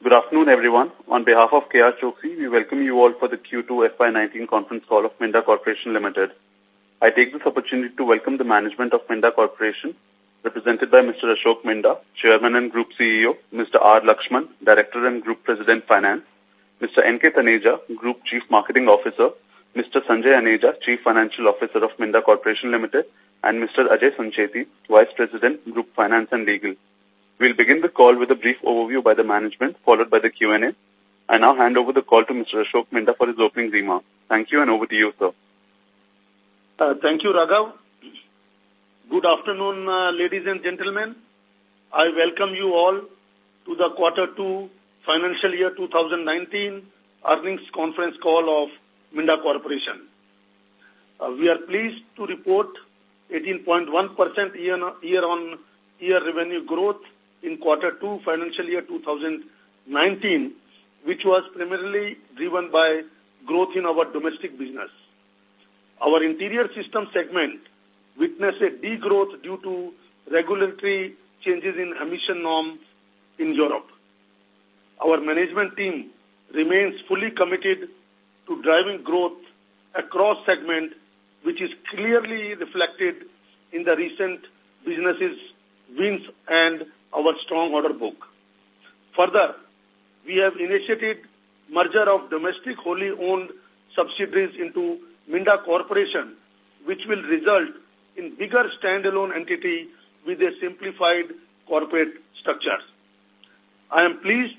Good afternoon, everyone. On behalf of KR Choksey, we welcome you all for the Q2 FY19 conference call of Minda Corporation Limited. I take this opportunity to welcome the management of Minda Corporation, represented by Mr. Ashok Minda, Chairman and Group CEO, Mr. R. Lakshman, Director and Group President Finance, Mr. N.K. Taneja, Group Chief Marketing Officer, Mr. Sanjay Aneja, Chief Financial Officer of Minda Corporation Limited, and Mr. Ajay Sancheti, Vice President, Group Finance and Legal. We'll begin the call with a brief overview by the management, followed by the Q&A. I now hand over the call to Mr. Ashok Minda for his opening remarks. Thank you, and over to you, sir. Uh, thank you, Raghav. Good afternoon, uh, ladies and gentlemen. I welcome you all to the Quarter 2 Financial Year 2019 earnings conference call of Minda Corporation. Uh, we are pleased to report 18.1% year-on-year revenue growth in Quarter 2 Financial Year 2019, which was primarily driven by growth in our domestic business. Our interior system segment witnessed a degrowth due to regulatory changes in emission norms in Europe. Our management team remains fully committed to driving growth across segment, which is clearly reflected in the recent businesses wins and our strong order book. Further, we have initiated merger of domestic wholly owned subsidiaries into Minda Corporation, which will result in bigger standalone entity with a simplified corporate structure. I am pleased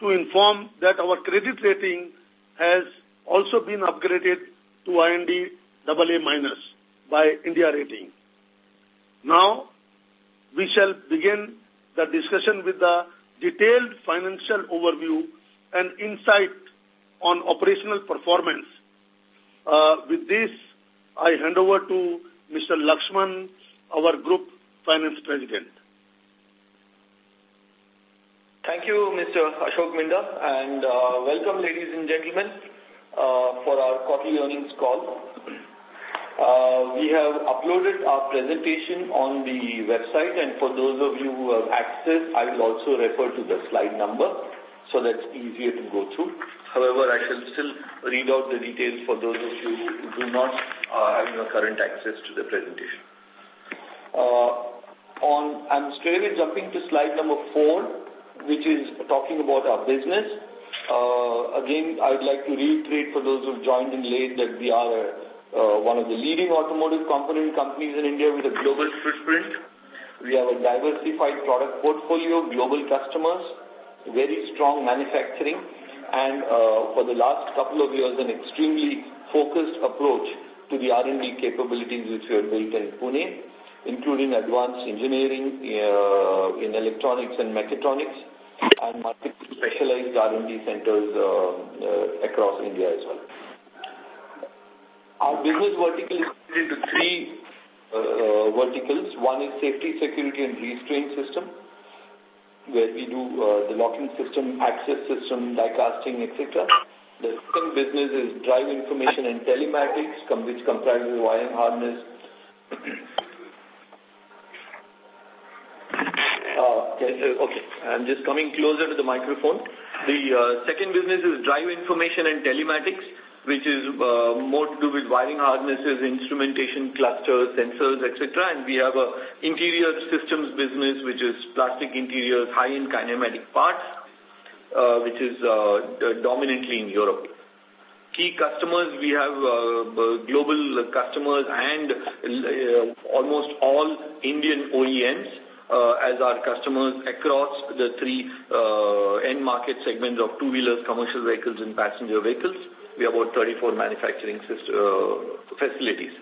to inform that our credit rating has also been upgraded to IND AA minus by India Rating. Now, we shall begin the discussion with the detailed financial overview and insight on operational performance. Uh, with this, I hand over to Mr. Lakshman, our Group Finance President. Thank you, Mr. Ashok Minda, and uh, welcome, ladies and gentlemen, uh, for our quarterly earnings call. Uh, we have uploaded our presentation on the website, and for those of you who have access, I will also refer to the slide number so that's easier to go through. However, I shall still read out the details for those of you who do not uh, have your current access to the presentation. Uh, on, I'm straight away jumping to slide number four, which is talking about our business. Uh, again, I would like to reiterate for those who joined in late that we are uh, one of the leading automotive component companies in India with a global footprint. We have a diversified product portfolio, global customers, very strong manufacturing, and uh, for the last couple of years, an extremely focused approach to the R&D capabilities which we have built in Pune, including advanced engineering uh, in electronics and mechatronics, and multiple specialized R&D centers uh, uh, across India as well. Our business vertical is split into three uh, uh, verticals. One is safety, security, and restraint system where we do uh, the locking system, access system, die casting, etc. The second business is drive information and telematics, which comprises wiring harness. uh, okay, I'm just coming closer to the microphone. The uh, second business is drive information and telematics, which is uh, more to do with wiring harnesses, instrumentation clusters, sensors, etc. And we have a interior systems business, which is plastic interiors, high-end kinematic parts, uh, which is uh, dominantly in Europe. Key customers, we have uh, global customers and uh, almost all Indian OEMs uh, as our customers across the three uh, end market segments of two-wheelers, commercial vehicles, and passenger vehicles. We have about 34 manufacturing system, uh, facilities.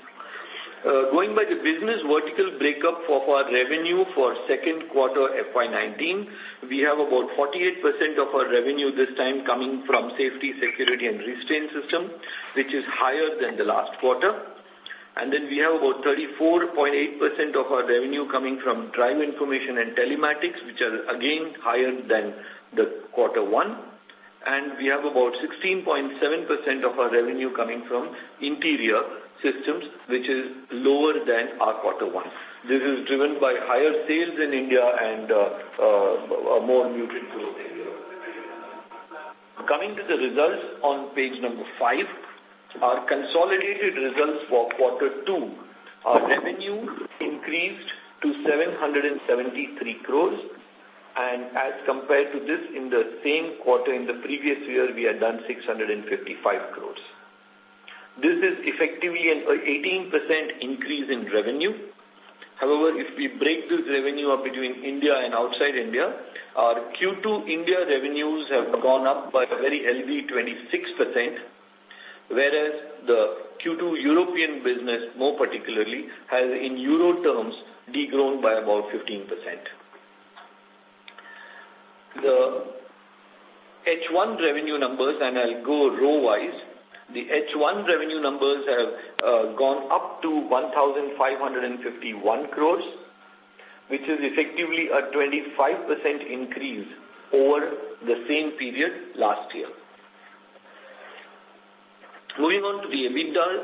Uh, going by the business vertical breakup of our revenue for second quarter FY19, we have about 48% of our revenue this time coming from safety, security and restraint system, which is higher than the last quarter. And then we have about 34.8% of our revenue coming from drive information and telematics, which are again higher than the quarter one and we have about 16.7% of our revenue coming from interior systems, which is lower than our quarter one. This is driven by higher sales in India and uh, uh, a more muted growth in Europe. coming to the results on page number five, our consolidated results for quarter two, our revenue increased to 773 crores and as compared to this in the same quarter in the previous year we had done 655 crores. This is effectively an 18% increase in revenue. However, if we break this revenue up between India and outside India, our Q2 India revenues have gone up by a very healthy 26%, whereas the Q2 European business, more particularly, has in euro terms degrown by about 15%. The H1 revenue numbers, and I'll go row-wise, the H1 revenue numbers have uh, gone up to 1,551 crores, which is effectively a 25% increase over the same period last year. Moving on to the EBITDA,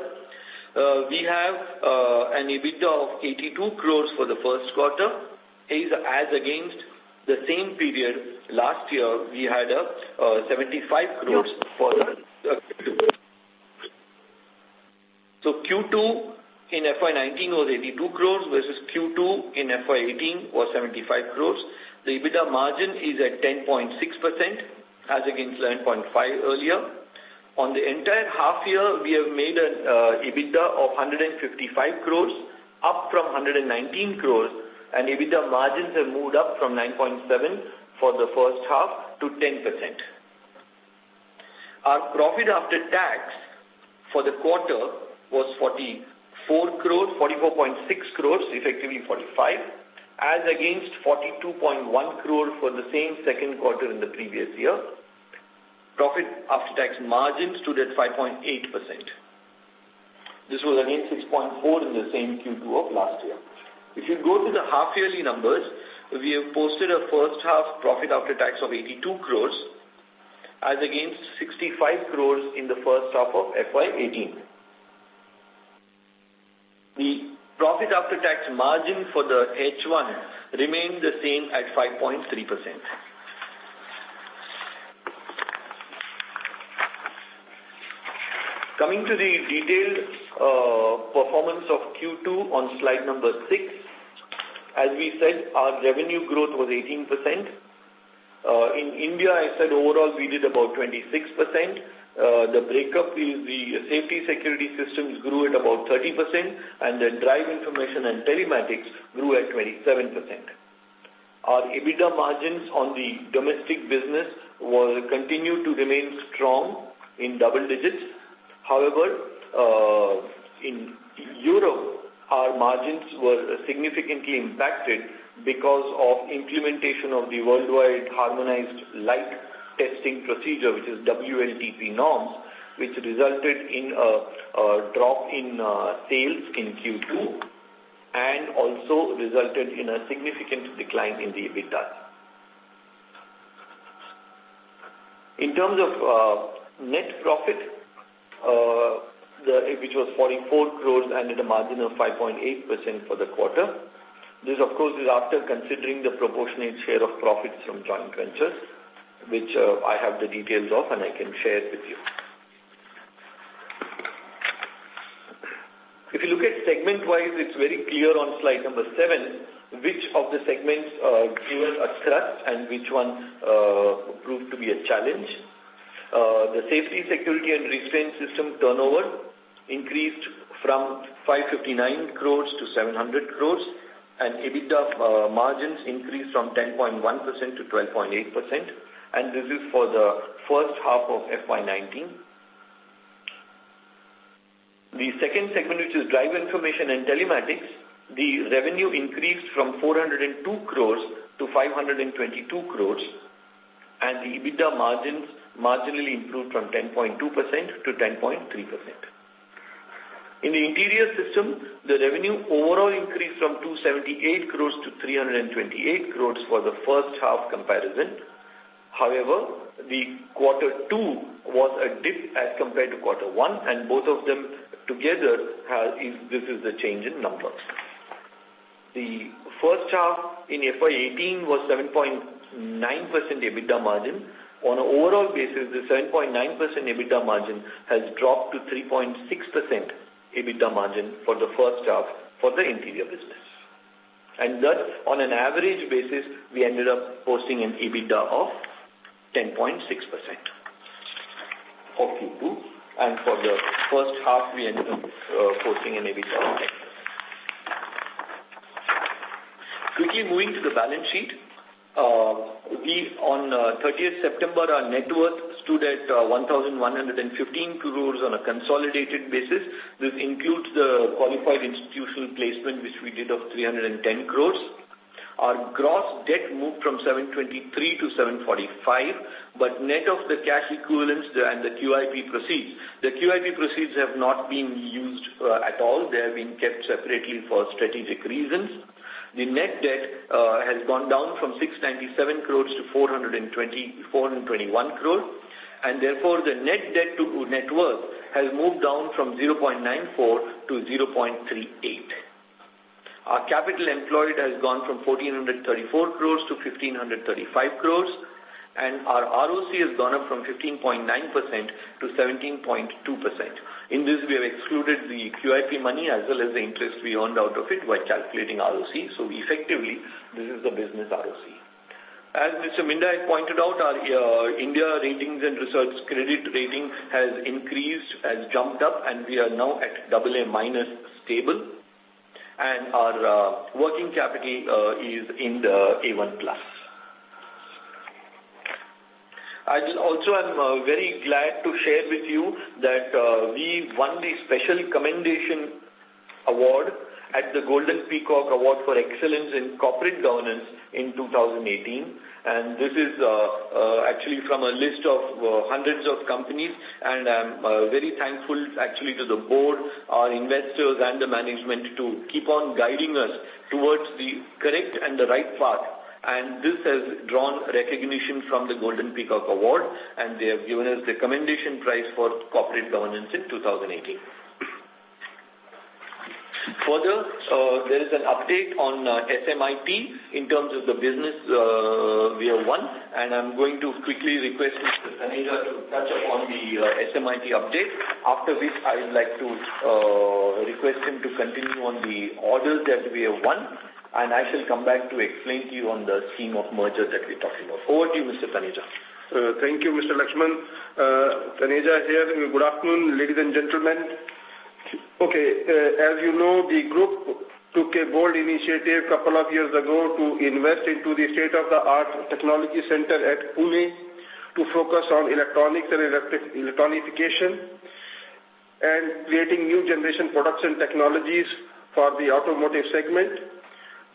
uh, we have uh, an EBITDA of 82 crores for the first quarter, is as against the same period last year, we had a uh, 75 crores for the uh, So Q2 in FY19 was 82 crores versus Q2 in FY18 was 75 crores. The EBITDA margin is at 10.6% as against 11.5 earlier. On the entire half year, we have made an uh, EBITDA of 155 crores, up from 119 crores, and EBITDA margins have moved up from 9.7 for the first half to 10%. Our profit after tax for the quarter was 44 crores, 44.6 crores, effectively 45, as against 42.1 crore for the same second quarter in the previous year profit after tax margin stood at 5.8%. This was again 6.4 in the same Q2 of last year. If you go to the half-yearly numbers, we have posted a first half profit after tax of 82 crores as against 65 crores in the first half of FY18. The profit after tax margin for the H1 remained the same at 5.3%. Coming to the detailed uh, performance of Q2 on slide number 6, as we said, our revenue growth was 18%. Uh, in India, I said overall we did about 26%. Uh, the breakup is the safety security systems grew at about 30% and the drive information and telematics grew at 27%. Our EBITDA margins on the domestic business will continue to remain strong in double digits However, uh, in Europe, our margins were significantly impacted because of implementation of the worldwide harmonized light testing procedure, which is WLTP norms, which resulted in a, a drop in uh, sales in Q2 and also resulted in a significant decline in the EBITDA. In terms of uh, net profit, uh, the, which was 44 crores and at a margin of 5.8% for the quarter. This, of course, is after considering the proportionate share of profits from joint ventures, which uh, I have the details of and I can share with you. If you look at segment-wise, it's very clear on slide number 7 which of the segments uh, gave a thrust and which one uh, proved to be a challenge. Uh, the safety, security and restraint system turnover increased from 559 crores to 700 crores and EBITDA uh, margins increased from 10.1% to 12.8% and this is for the first half of FY19. The second segment which is drive information and telematics, the revenue increased from 402 crores to 522 crores and the EBITDA margins marginally improved from 10.2% to 10.3%. In the interior system, the revenue overall increased from 278 crores to 328 crores for the first half comparison. However, the quarter two was a dip as compared to quarter one and both of them together have, is, this is the change in numbers. The first half in FY18 was 7.9% EBITDA margin On an overall basis, the 7.9% EBITDA margin has dropped to 3.6% EBITDA margin for the first half for the interior business. And thus, on an average basis, we ended up posting an EBITDA of 10.6% for Q2. And for the first half, we ended up uh, posting an EBITDA of 10%. Quickly moving to the balance sheet. Uh, we, on uh, 30th September, our net worth stood at uh, 1,115 crores on a consolidated basis. This includes the qualified institutional placement, which we did of 310 crores. Our gross debt moved from 723 to 745, but net of the cash equivalents and the QIP proceeds, the QIP proceeds have not been used uh, at all. They have been kept separately for strategic reasons. The net debt uh, has gone down from 697 crores to 420, 421 crores, and therefore the net debt to net worth has moved down from 0.94 to 0.38. Our capital employed has gone from 1434 crores to 1535 crores and our ROC has gone up from 15.9% to 17.2%. In this, we have excluded the QIP money as well as the interest we earned out of it by calculating ROC. So effectively, this is the business ROC. As Mr. Minda pointed out, our uh, India Ratings and Research credit rating has increased, has jumped up, and we are now at AA minus stable. And our uh, working capital uh, is in the A1 plus. I also am uh, very glad to share with you that uh, we won the Special Commendation Award at the Golden Peacock Award for Excellence in Corporate Governance in 2018. And this is uh, uh, actually from a list of uh, hundreds of companies. And I'm uh, very thankful actually to the board, our investors and the management to keep on guiding us towards the correct and the right path and this has drawn recognition from the Golden Peacock Award, and they have given us the commendation prize for corporate governance in 2018. Further, uh, there is an update on uh, SMIT in terms of the business uh, we have won, and I'm going to quickly request Mr. Taneja to touch upon the uh, SMIT update, after which I would like to uh, request him to continue on the orders that we have won and I shall come back to explain to you on the scheme of merger that we're talking about. Over to you, Mr. Taneja. Uh, thank you, Mr. Lakshman. Uh, Taneja here. Good afternoon, ladies and gentlemen. Okay, uh, as you know, the group took a bold initiative a couple of years ago to invest into the state-of-the-art technology center at Pune to focus on electronics and electronification and creating new generation products and technologies for the automotive segment.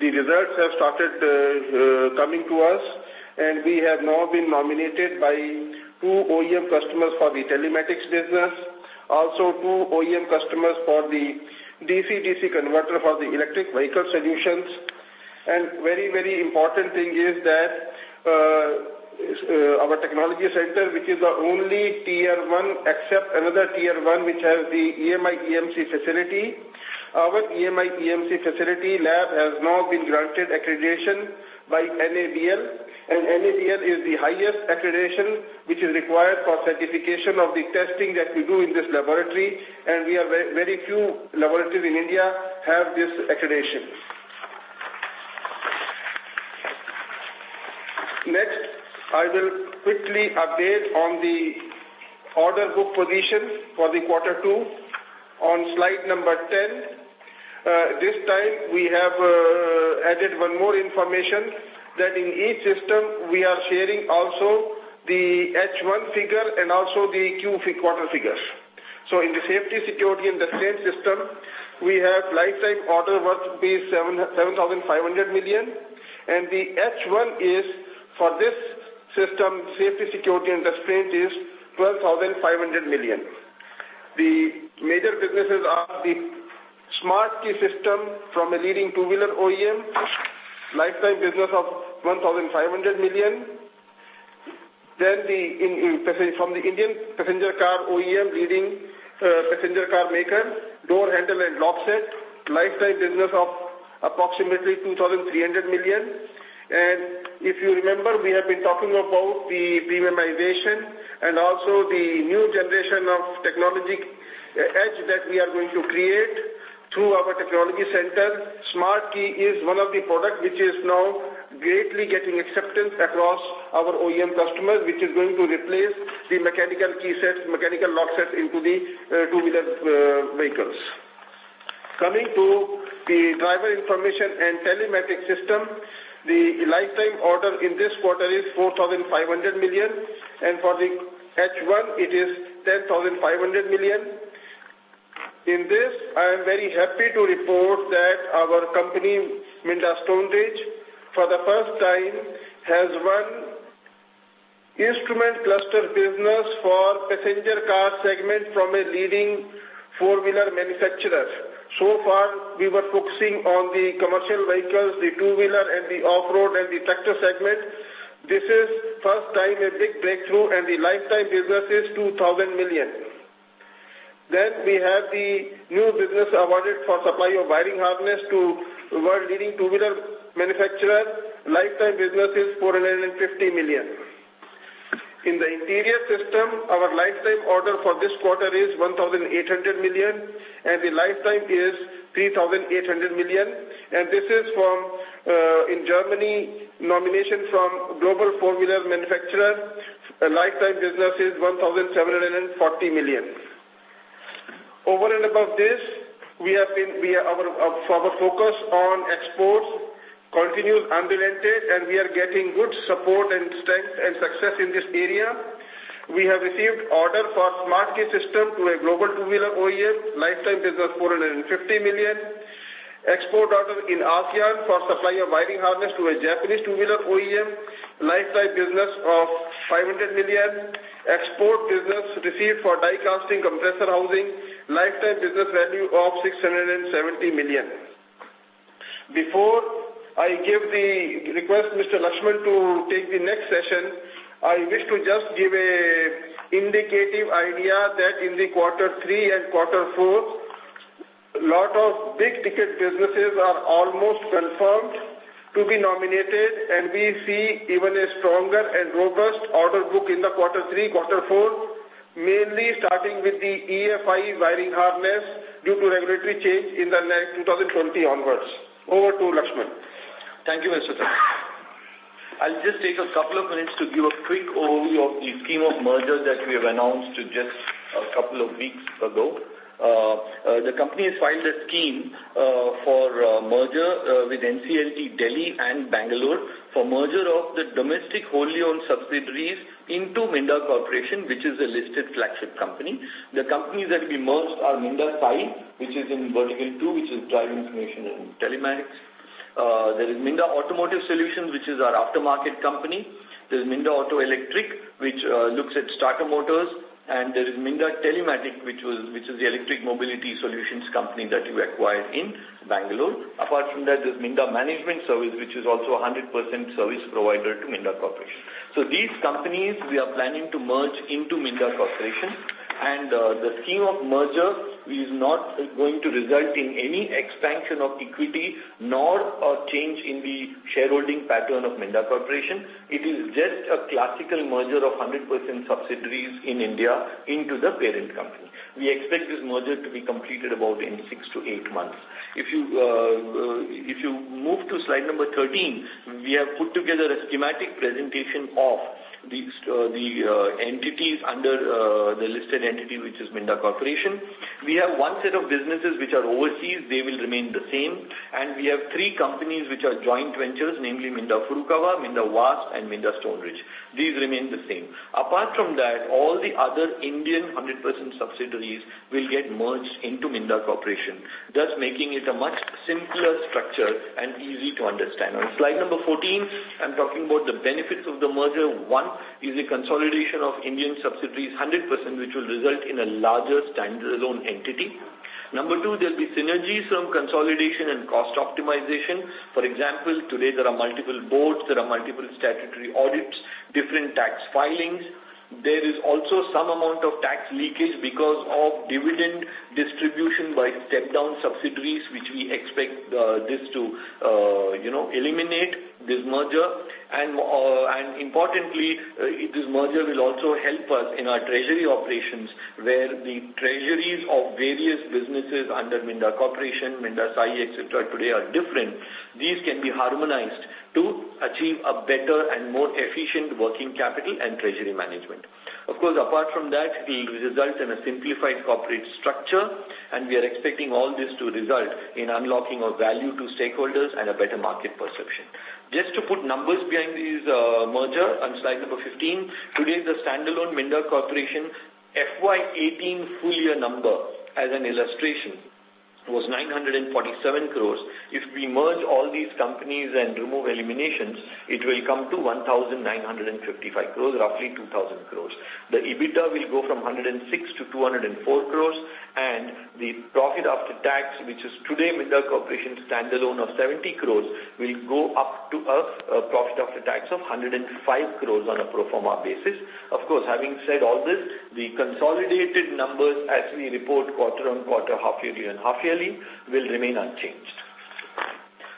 The results have started uh, uh, coming to us and we have now been nominated by two OEM customers for the telematics business, also two OEM customers for the DC-DC converter for the electric vehicle solutions. And very, very important thing is that uh, uh, our technology center, which is the only tier 1 except another tier 1 which has the EMI EMC facility, our EMI EMC facility lab has now been granted accreditation by NABL and NABL is the highest accreditation which is required for certification of the testing that we do in this laboratory and we are very, very few laboratories in India have this accreditation. Next, I will quickly update on the order book position for the quarter two on slide number 10. Uh, this time we have uh, added one more information that in each system we are sharing also the H1 figure and also the Q quarter figures. So in the safety, security and the same system, we have lifetime order worth be 7,500 million and the H1 is for this system, safety, security and restraint is 12,500 million. The major businesses are the smart key system from a leading two-wheeler OEM, lifetime business of 1,500 million. Then the in, in, from the Indian passenger car OEM, leading uh, passenger car maker, door handle and lock set, lifetime business of approximately 2,300 million. And if you remember, we have been talking about the premiumization and also the new generation of technology edge that we are going to create through our technology center. Smart Key is one of the products which is now greatly getting acceptance across our OEM customers, which is going to replace the mechanical key sets, mechanical lock sets into the uh, two-wheeler uh, vehicles. Coming to the driver information and telematics system, the lifetime order in this quarter is 4,500 million and for the H1 it is 10,500 million. In this, I am very happy to report that our company, Minda Stoneridge, for the first time has won instrument cluster business for passenger car segment from a leading four-wheeler manufacturer. So far, we were focusing on the commercial vehicles, the two-wheeler and the off-road and the tractor segment. This is first time a big breakthrough and the lifetime business is 2,000 million. Then we have the new business awarded for supply of wiring harness to world leading two-wheeler manufacturer. Lifetime business is 450 million. In the interior system, our lifetime order for this quarter is 1,800 million and the lifetime is 3,800 million. And this is from, uh, in Germany, nomination from global four-wheeler manufacturer. Lifetime business is 1,740 million. Over and above this, we have been, we are, our, our focus on exports continues unrelented and we are getting good support and strength and success in this area. We have received order for smart key system to a global two-wheeler OEM, lifetime business 450 million. Export order in ASEAN for supply of wiring harness to a Japanese two-wheeler OEM, lifetime business of 500 million. Export business received for die casting compressor housing, lifetime business value of 670 million. Before I give the request Mr. Lakshman to take the next session. I wish to just give a indicative idea that in the quarter three and quarter four, lot of big ticket businesses are almost confirmed to be nominated and we see even a stronger and robust order book in the quarter three, quarter four, mainly starting with the EFI wiring harness due to regulatory change in the next 2020 onwards. Over to Lakshman. Thank you, Mr. Tan. I'll just take a couple of minutes to give a quick overview of the scheme of merger that we have announced just a couple of weeks ago. Uh, uh, the company has filed a scheme uh, for merger with NCLT Delhi and Bangalore for merger of the domestic wholly owned subsidiaries into Minda Corporation, which is a listed flagship company. The companies that will be merged are Minda Sai, which is in vertical 2, which is driving information and telematics. Uh, there is Minda Automotive Solutions, which is our aftermarket company. There is Minda Auto Electric, which uh, looks at starter motors. And there is Minda Telematic, which was which is the electric mobility solutions company that you acquired in Bangalore. Apart from that, there's Minda Management Service, which is also a 100% service provider to Minda Corporation. So these companies we are planning to merge into Minda Corporation and uh, the scheme of merger is not going to result in any expansion of equity nor a change in the shareholding pattern of Minda Corporation. It is just a classical merger of 100% subsidiaries in India into the parent company. We expect this merger to be completed about in six to eight months. If you uh, uh, if you move to slide number 13, we have put together a schematic presentation of the, uh, the uh, entities under uh, the listed entity, which is Minda Corporation. We have one set of businesses which are overseas. They will remain the same. And we have three companies which are joint ventures, namely Minda Furukawa, Minda VAST, and Minda Stoneridge. These remain the same. Apart from that, all the other Indian 100% subsidiaries will get merged into Minda Corporation, thus making it a much simpler structure and easy to understand. On slide number 14, I'm talking about the benefits of the merger. One, is a consolidation of Indian subsidiaries 100%, which will result in a larger standalone entity. Number two, there will be synergies from consolidation and cost optimization. For example, today there are multiple boards, there are multiple statutory audits, different tax filings, there is also some amount of tax leakage because of dividend distribution by step-down subsidiaries, which we expect uh, this to, uh, you know, eliminate this merger and, uh, and importantly, uh, this merger will also help us in our treasury operations where the treasuries of various businesses under Minda Corporation, Minda Sai, etc. today are different. These can be harmonized to achieve a better and more efficient working capital and treasury management. Of course, apart from that, it will result in a simplified corporate structure, and we are expecting all this to result in unlocking of value to stakeholders and a better market perception. Just to put numbers behind this uh, merger on slide number 15, today the standalone Minda Corporation FY18 full year number as an illustration was 947 crores. If we merge all these companies and remove eliminations, it will come to 1,955 crores, roughly 2,000 crores. The EBITDA will go from 106 to 204 crores and the profit after tax, which is today Minda Corporation standalone of 70 crores, will go up to a, a profit after tax of 105 crores on a pro forma basis. Of course, having said all this, the consolidated numbers as we report quarter on quarter, half yearly and half will remain unchanged.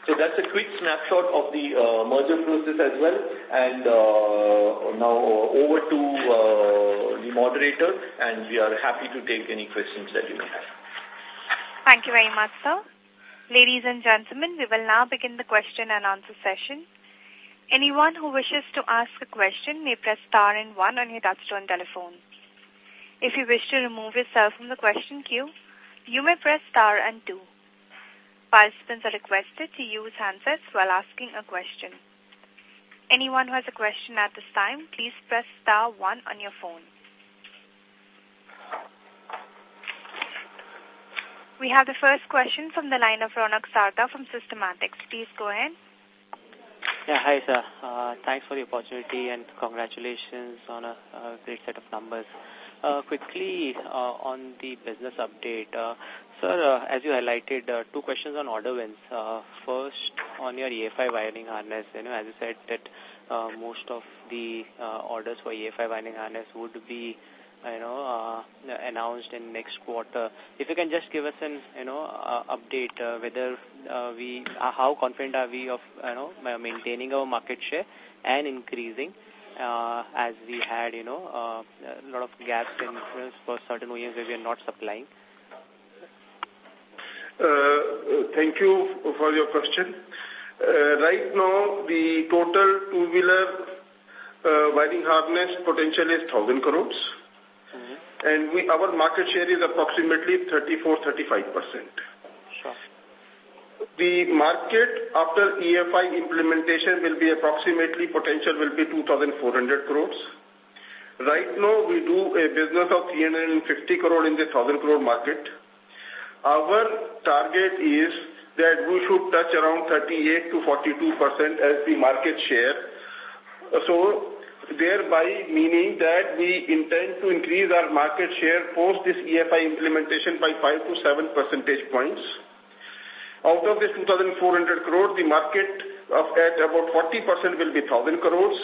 So that's a quick snapshot of the uh, merger process as well. And uh, now over to uh, the moderator, and we are happy to take any questions that you may have. Thank you very much, sir. Ladies and gentlemen, we will now begin the question and answer session. Anyone who wishes to ask a question may press star and one on your touchtone telephone. If you wish to remove yourself from the question queue, you may press star and two. Participants are requested to use handsets while asking a question. Anyone who has a question at this time, please press star one on your phone. We have the first question from the line of Ronak Sarda from Systematix. Please go ahead. Yeah, hi sir. Uh, thanks for the opportunity and congratulations on a, a great set of numbers. Uh, quickly uh, on the business update, uh, sir, uh, as you highlighted, uh, two questions on order wins. Uh, first, on your EFI wiring harness, you know, as you said that most of the orders for EFI wiring harness would be you know, announced in next quarter. If you can just give us an, you know, update whether we, how confident are we of, you know, maintaining our market share and increasing uh, as we had, you know, uh, a lot of gaps in for certain OEMs where we are not supplying? Uh, thank you for your question. Uh, right now, the total two-wheeler uh, wiring harness potential is 1,000 crores. Mm -hmm. And we, our market share is approximately 34-35%. Sure the market after EFI implementation will be approximately potential will be 2,400 crores. Right now, we do a business of 350 crore in the 1,000 crore market. Our target is that we should touch around 38 to 42 percent as the market share. So, thereby meaning that we intend to increase our market share post this EFI implementation by 5 to 7 percentage points. Out of this 2,400 crore, the market of at about 40% will be 1,000 crores.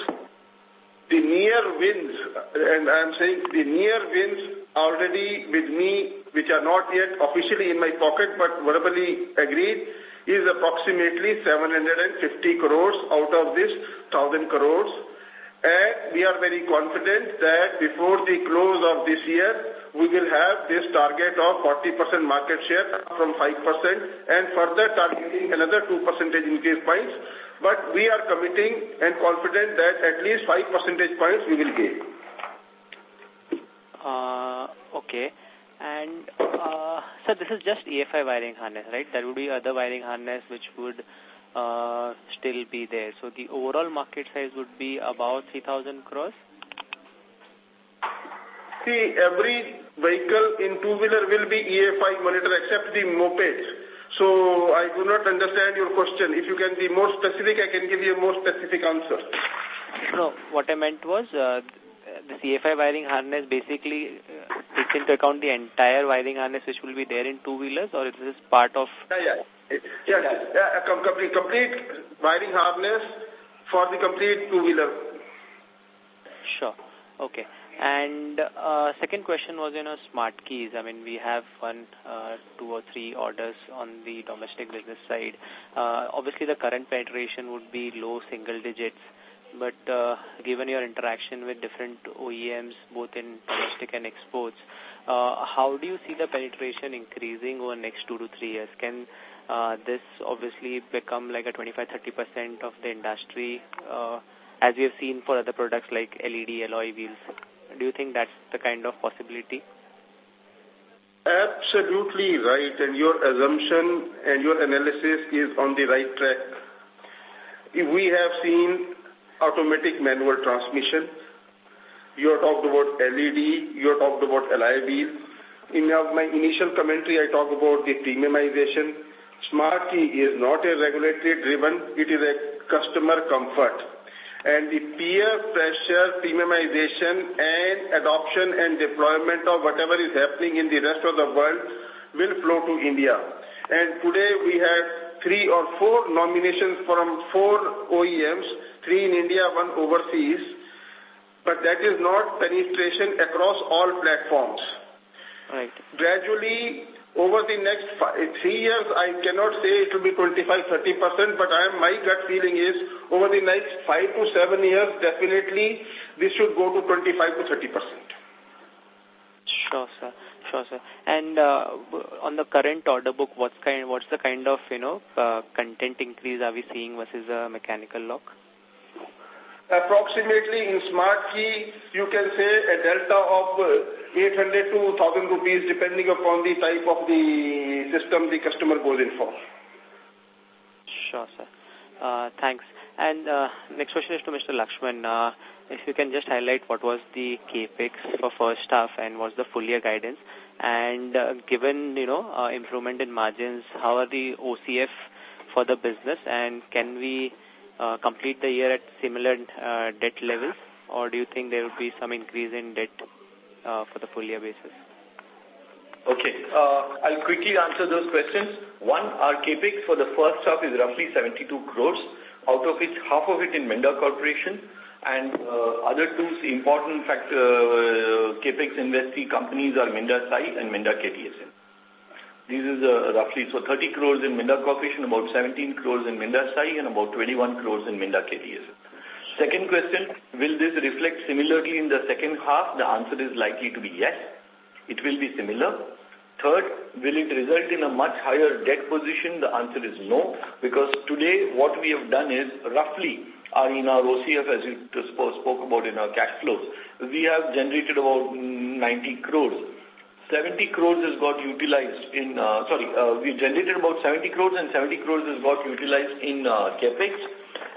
The near wins, and I am saying the near wins already with me, which are not yet officially in my pocket but verbally agreed, is approximately 750 crores out of this 1,000 crores. And we are very confident that before the close of this year, we will have this target of 40% market share from 5% and further targeting another 2 percentage increase points. But we are committing and confident that at least 5 percentage points we will gain. Uh, okay. And, uh, so this is just EFI wiring harness, right? There would be other wiring harness which would uh, still be there. So the overall market size would be about 3,000 crores? See, every vehicle in two-wheeler will be EFI monitor except the mopeds. So I do not understand your question. If you can be more specific, I can give you a more specific answer. No, what I meant was uh, the EFI wiring harness basically uh, takes into account the entire wiring harness which will be there in two-wheelers or is this part of... Yeah, yeah. Yeah, yeah, complete, complete wiring harness for the complete two-wheeler. Sure. Okay. And uh, second question was, you know, smart keys. I mean, we have one, uh, two or three orders on the domestic business side. Uh, obviously, the current penetration would be low single digits. But uh, given your interaction with different OEMs, both in domestic and exports, uh, how do you see the penetration increasing over next two to three years? Can uh, this obviously become like a 25-30% of the industry, uh, as we have seen for other products like LED alloy wheels? Do you think that's the kind of possibility? Absolutely right, and your assumption and your analysis is on the right track. We have seen automatic manual transmission. You talked about LED, you talked about alloy wheel. In my initial commentary, I talk about the premiumization. Smart key is not a regulatory driven, it is a customer comfort and the peer pressure, premiumization and adoption and deployment of whatever is happening in the rest of the world will flow to India. And today we have three or four nominations from four OEMs, three in India, one overseas, but that is not penetration across all platforms. Right. Gradually, over the next five, three years, I cannot say it will be 25-30%, but I am, my gut feeling is over the next five to seven years, definitely this should go to 25 to 30%. Sure, sir. Sure, sir. And uh, on the current order book, what's kind, what's the kind of you know uh, content increase are we seeing versus a mechanical lock? Approximately in smart key, you can say a delta of uh, 800 to 1000 rupees depending upon the type of the system the customer goes in for. Sure, sir. Uh, thanks. And uh, next question is to Mr. Lakshman. Uh, if you can just highlight what was the capex for first half and what's the full year guidance. And uh, given, you know, uh, improvement in margins, how are the OCF for the business and can we uh, complete the year at similar uh, debt levels, or do you think there will be some increase in debt uh, for the full year basis? Okay, uh, I'll quickly answer those questions. One, our capex for the first half is roughly 72 crores, out of which half of it in Minda Corporation and uh, other two important fact, uh, capex investee companies are Minda Sai and Minda KTSN. This is uh, roughly, so 30 crores in Minda Corporation, about 17 crores in Minda Sai, and about 21 crores in Minda KTS. Second question, will this reflect similarly in the second half? The answer is likely to be yes. It will be similar. Third, will it result in a much higher debt position? The answer is no, because today what we have done is roughly are in our OCF, as you spoke about in our cash flows, we have generated about 90 crores 70 crores has got utilized in, uh, sorry, uh, we generated about 70 crores and 70 crores has got utilized in uh, CAPEX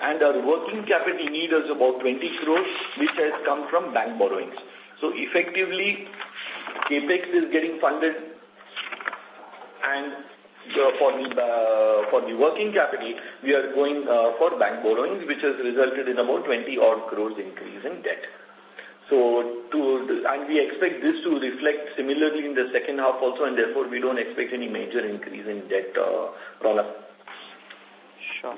and our working capital need is about 20 crores which has come from bank borrowings. So effectively, CAPEX is getting funded and uh, for the uh, for the working capital, we are going uh, for bank borrowings, which has resulted in about 20 odd crores increase in debt. So, to, and we expect this to reflect similarly in the second half also, and therefore we don't expect any major increase in debt uh, run-up. Sure.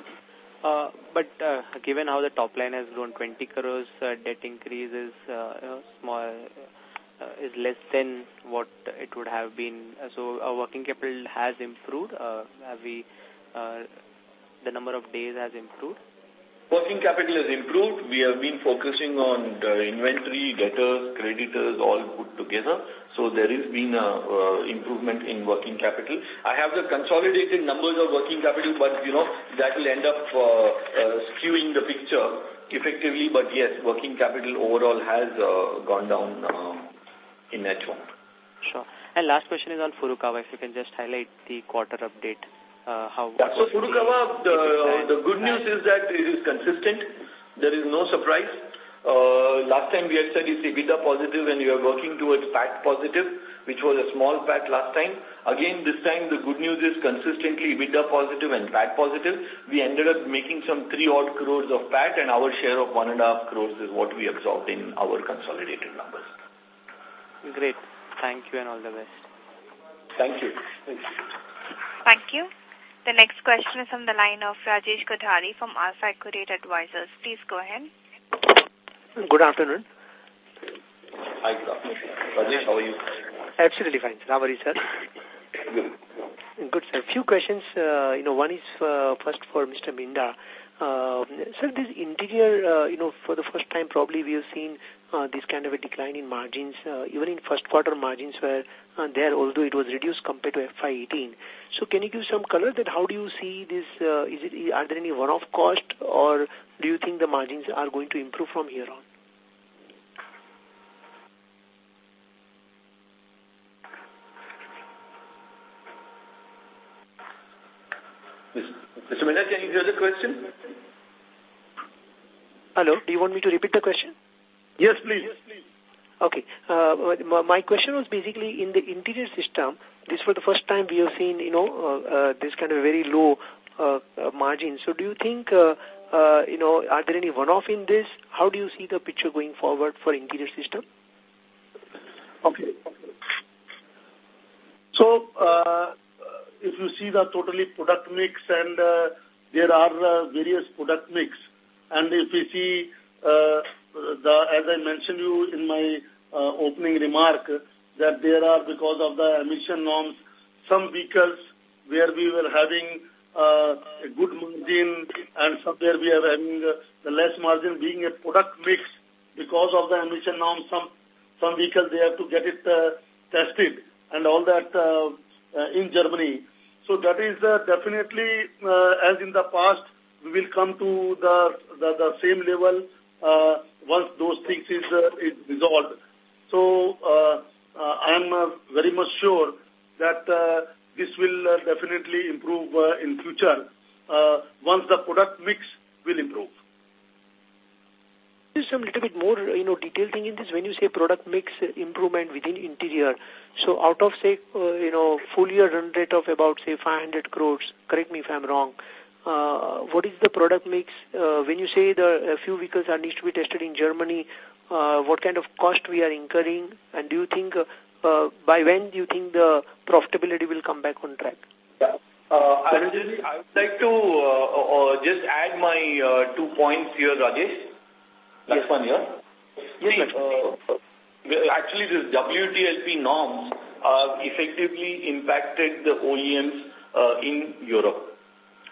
Uh, but uh, given how the top line has grown, 20 crores uh, debt increase is uh, small, uh, is less than what it would have been. Uh, so our working capital has improved. Uh, have we, uh, the number of days has improved. Working capital has improved. We have been focusing on the inventory, debtors, creditors all put together. So there has been a uh, improvement in working capital. I have the consolidated numbers of working capital, but you know that will end up uh, uh, skewing the picture effectively. But yes, working capital overall has uh, gone down uh, in H1. Sure. And last question is on Furukawa. If you can just highlight the quarter update. Uh, how, yeah, so Furukawa, the, the good news is that it is consistent. There is no surprise. Uh, last time we had said it's EBITDA positive and we are working towards PAT positive, which was a small PAT last time. Again, this time the good news is consistently EBITDA positive and PAT positive. We ended up making some three odd crores of PAT and our share of one and a half crores is what we absorbed in our consolidated numbers. Great. Thank you and all the best. Thank you. Thank you. Thank you. The next question is from the line of Rajesh Kothari from AlfAccurate Advisors. Please go ahead. Good afternoon. Hi, good afternoon. Rajesh, how are you? Absolutely fine. How are you, sir? Good. Sir. Few questions. Uh, you know, one is uh, first for Mr. Minda. Uh, sir, this interior, uh, you know, for the first time probably we have seen uh, this kind of a decline in margins. Uh, even in first quarter margins were uh, there, although it was reduced compared to FY18. So can you give some color that how do you see this? Uh, is it, are there any one-off cost or do you think the margins are going to improve from here on? Mr. Minda, can you hear the question? Hello, do you want me to repeat the question? Yes, please. Okay. Uh, my question was basically in the interior system, this for the first time we have seen, you know, uh, uh, this kind of very low uh, uh, margin. So do you think, uh, uh, you know, are there any one-off in this? How do you see the picture going forward for interior system? Okay. So, uh, if you see the totally product mix and uh, there are uh, various product mix, and if we see uh, the, as I mentioned you in my uh, opening remark, that there are, because of the emission norms, some vehicles where we were having uh, a good margin and somewhere we are having uh, the less margin being a product mix because of the emission norms. Some, some vehicles, they have to get it uh, tested and all that uh, in Germany. So that is uh, definitely, uh, as in the past, we will come to the, the, same level uh, once those things is, uh, is resolved. So uh, uh, I am uh, very much sure that uh, this will uh, definitely improve uh, in future uh, once the product mix will improve. Just some little bit more, you know, detailed thing in this. When you say product mix improvement within interior, so out of say, uh, you know, full year run rate of about say 500 crores. Correct me if I'm wrong. Uh, what is the product mix? Uh, when you say the a few vehicles are needs to be tested in Germany, uh, what kind of cost we are incurring, and do you think uh, uh, by when do you think the profitability will come back on track? Yeah. Uh, I, would I would like to uh, uh, just add my uh, two points here, Rajesh. Last one here. Yes, See, uh, actually, this WTLP norms uh, effectively impacted the OEMs uh, in Europe.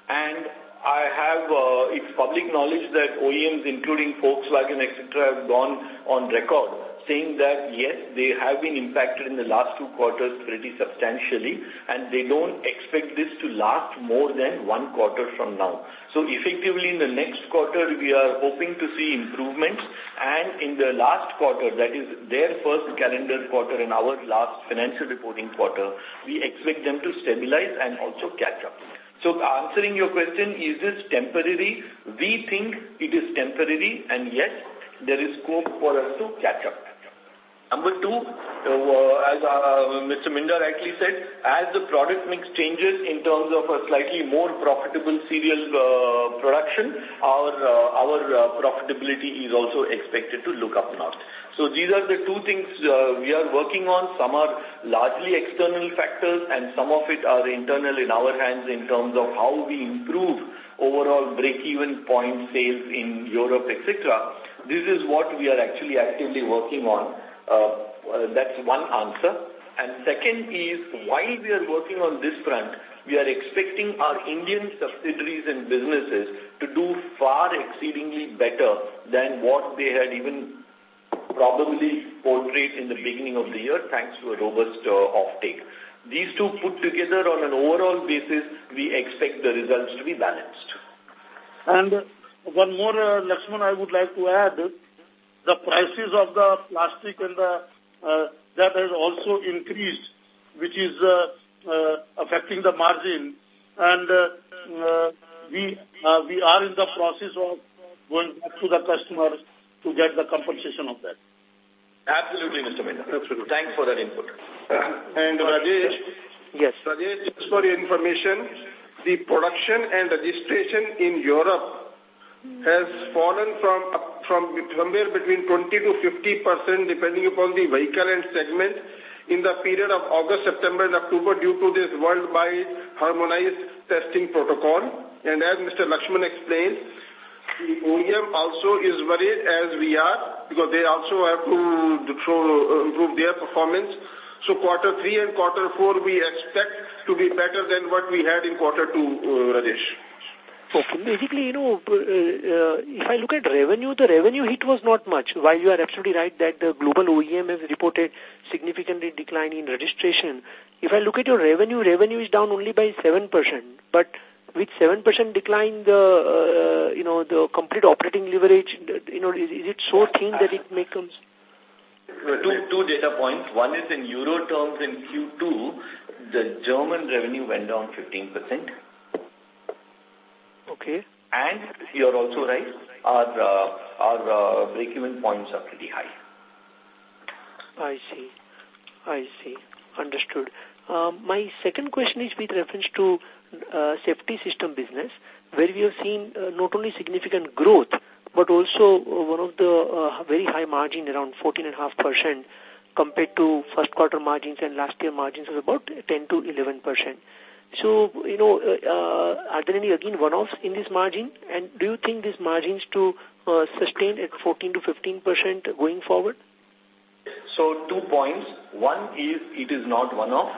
And I have, uh, it's public knowledge that OEMs, including Volkswagen, etc., have gone on record saying that, yes, they have been impacted in the last two quarters pretty substantially, and they don't expect this to last more than one quarter from now. So effectively, in the next quarter, we are hoping to see improvements, and in the last quarter, that is their first calendar quarter and our last financial reporting quarter, we expect them to stabilize and also catch up. So answering your question, is this temporary? We think it is temporary, and yes, there is scope for us to catch up. Number two, uh, as uh, Mr. Minda rightly said, as the product mix changes in terms of a slightly more profitable serial uh, production, our uh, our uh, profitability is also expected to look up now. So these are the two things uh, we are working on. Some are largely external factors and some of it are internal in our hands in terms of how we improve overall break-even point sales in Europe, etc. This is what we are actually actively working on. Uh, that's one answer. And second is, while we are working on this front, we are expecting our Indian subsidiaries and businesses to do far exceedingly better than what they had even probably portrayed in the beginning of the year, thanks to a robust uh, offtake. These two put together on an overall basis, we expect the results to be balanced. And one more, uh, Lakshman, I would like to add, the prices of the plastic and the, uh, that has also increased, which is uh, uh, affecting the margin. And uh, uh, we, uh, we are in the process of going back to the customers to get the compensation of that. Absolutely, Mr. Mehta. Absolutely. Thanks for that input. And Rajesh, Yes. Rajesh, just for your information, the production and registration in Europe has fallen from from somewhere between 20 to 50 percent depending upon the vehicle and segment in the period of August, September and October due to this worldwide harmonized testing protocol. And as Mr. Lakshman explained, the OEM also is worried as we are because they also have to improve their performance. So quarter three and quarter four we expect to be better than what we had in quarter two, uh, Rajesh. Basically, you know, uh, uh, if I look at revenue, the revenue hit was not much. While you are absolutely right that the global OEM has reported significantly decline in registration, if I look at your revenue, revenue is down only by 7%. But with 7% decline, the, uh, you know, the complete operating leverage, you know, is, is it so thin that it becomes... Two, two data points. One is in euro terms in Q2, the German revenue went down 15%. Okay. And you're also right, our, uh, our uh, break-even points are pretty high. I see. I see. Understood. Um, my second question is with reference to uh, safety system business, where we have seen uh, not only significant growth, but also uh, one of the uh, very high margin, around 14.5% compared to first quarter margins and last year margins of about 10 to 11%. So, you know, uh, are there any, again, one-offs in this margin? And do you think these margins to uh, sustain at 14 to 15% going forward? So, two points. One is it is not one-off.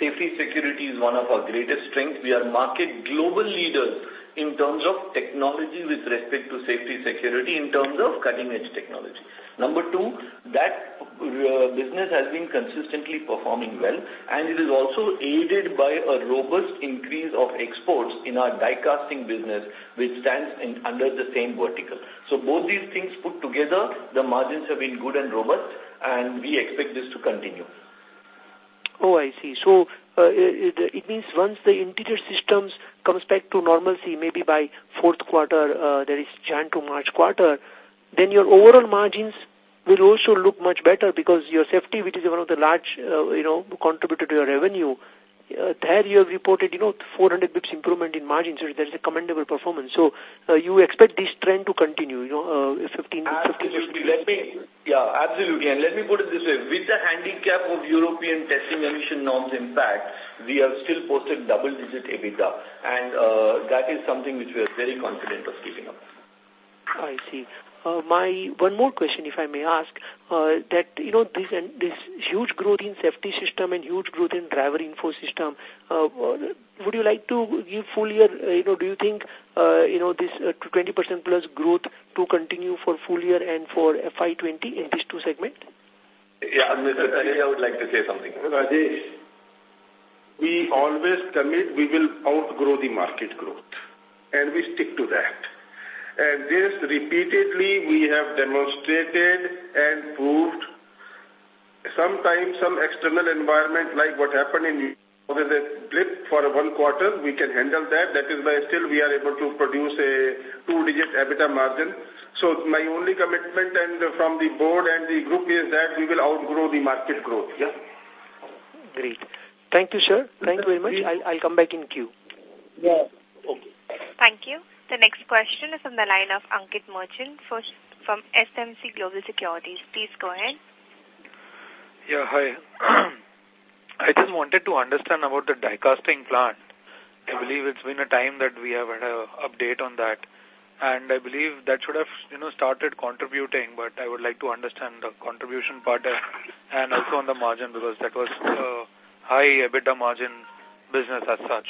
Safety security is one of our greatest strengths. We are market global leaders in terms of technology with respect to safety security, in terms of cutting-edge technology. Number two, that uh, business has been consistently performing well, and it is also aided by a robust increase of exports in our die casting business, which stands in, under the same vertical. So both these things put together, the margins have been good and robust, and we expect this to continue. Oh, I see. So uh, it, it, means once the interior systems comes back to normalcy, maybe by fourth quarter, uh, there is Jan to March quarter, then your overall margins will also look much better because your safety, which is one of the large, uh, you know, contributor to your revenue, uh, there you have reported, you know, 400 bips improvement in margins. So there is a commendable performance. So uh, you expect this trend to continue, you know, uh, 15, absolutely. 15 let me, yeah, absolutely. And let me put it this way. With the handicap of European testing emission norms impact, we have still posted double-digit EBITDA. And uh, that is something which we are very confident of keeping up. I see. Uh, my one more question, if I may ask, uh, that you know this and this huge growth in safety system and huge growth in driver info system. Uh, would you like to give full year? Uh, you know, do you think uh, you know this uh, 20% plus growth to continue for full year and for FY20 in these two segments? Yeah, Mr. Taneja, I would like to say something. Rajesh, we always commit we will outgrow the market growth, and we stick to that. And this repeatedly we have demonstrated and proved. Sometimes some external environment like what happened in there's a blip for one quarter, we can handle that. That is why still we are able to produce a two-digit EBITDA margin. So my only commitment and from the board and the group is that we will outgrow the market growth. Yeah. Great. Thank you, sir. Thank you very much. I'll, I'll come back in queue. Yeah. Okay. Thank you. The next question is on the line of Ankit Merchant from SMC Global Securities. Please go ahead. Yeah, hi. I just wanted to understand about the die casting plant. I believe it's been a time that we have had an update on that. And I believe that should have, you know, started contributing, but I would like to understand the contribution part and also on the margin because that was a high EBITDA margin business as such.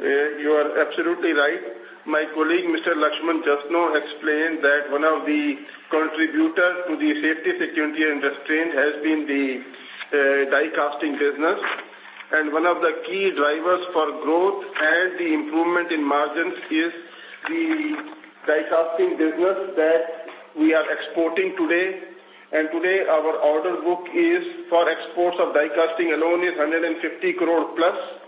Uh, you are absolutely right. My colleague, Mr. Lakshman, just now explained that one of the contributors to the safety, security and restraint has been the uh, die casting business. And one of the key drivers for growth and the improvement in margins is the die casting business that we are exporting today. And today our order book is for exports of die casting alone is 150 crore plus.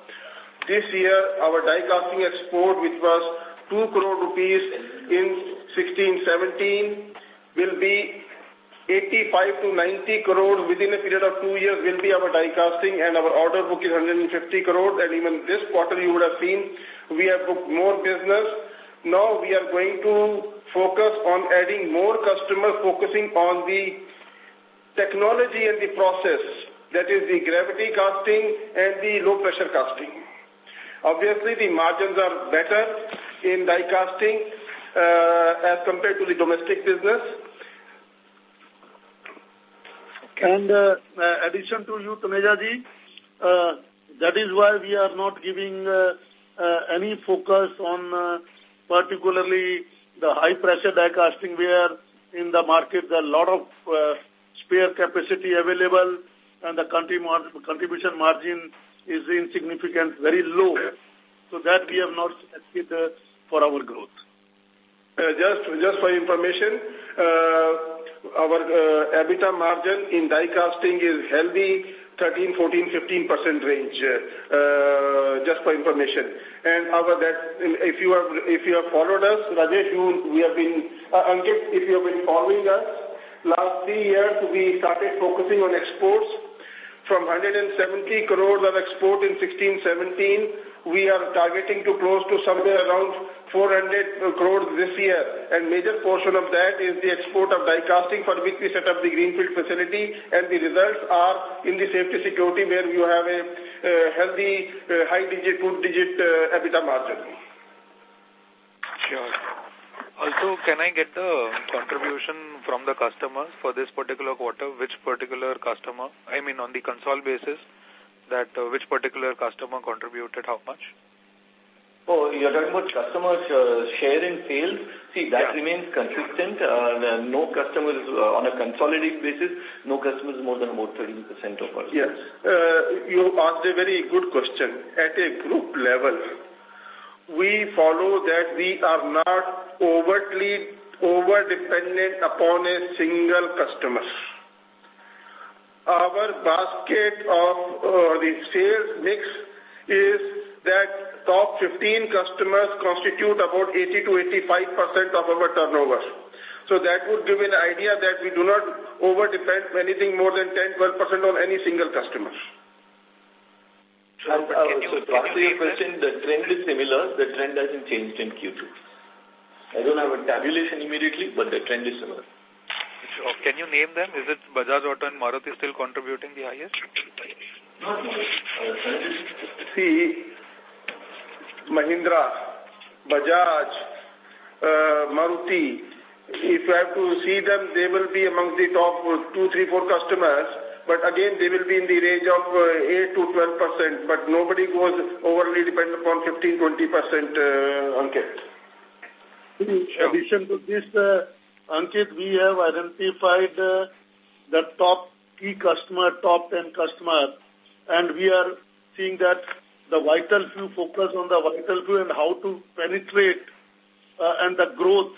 This year, our die casting export, which was 2 crore rupees in 16-17, will be 85 to 90 crore within a period of two years will be our die casting and our order book is 150 crore and even this quarter you would have seen we have booked more business. Now we are going to focus on adding more customers focusing on the technology and the process that is the gravity casting and the low pressure casting. Obviously, the margins are better in die casting uh, as compared to the domestic business. And uh, uh, addition to you, Taneja ji, uh, that is why we are not giving uh, uh, any focus on uh, particularly the high pressure die casting where in the market there are a lot of uh, spare capacity available and the contribution margin is insignificant, very low. So that we have not selected uh, for our growth. Uh, just, just for information, uh, our uh, EBITDA margin in die casting is healthy 13, 14, 15% range, uh, just for information. And our that, if you have, if you have followed us, Rajesh, you, we have been, uh, Ankit, if you have been following us, last three years we started focusing on exports from 170 crores of export in 16-17, we are targeting to close to somewhere around 400 crores this year. And major portion of that is the export of die casting for which we set up the Greenfield facility. And the results are in the safety security where you have a uh, healthy, uh, high digit, good digit uh, EBITDA margin. Sure. Also, can I get the contribution from the customers for this particular quarter? Which particular customer, I mean on the console basis, that uh, which particular customer contributed how much? Oh, you're talking about customers' uh, share in sales? See, that yeah. remains consistent. Uh, no customers, uh, on a consolidated basis, no customers more than about 30% of our Yes. Uh, you asked a very good question. At a group level, we follow that we are not overtly over-dependent upon a single customer. Our basket of uh, the sales mix is that top 15 customers constitute about 80 to 85% of our turnover. So that would give an idea that we do not over-depend anything more than 10-12% on any single customer. And, uh, so to answer your question, the trend is similar. The trend hasn't changed in Q2. I don't have a tabulation immediately, but the trend is similar. Sure. Can you name them? Is it Bajaj Auto and Maruti still contributing the highest? See, Mahindra, Bajaj, uh, Maruti, if you have to see them, they will be among the top two, three, four customers but again they will be in the range of uh, 8 to 12 percent, but nobody goes overly dependent upon 15, 20 percent, uh, Ankit. In addition to this, uh, Ankit, we have identified uh, the top key customer, top 10 customer, and we are seeing that the vital few focus on the vital few and how to penetrate uh, and the growth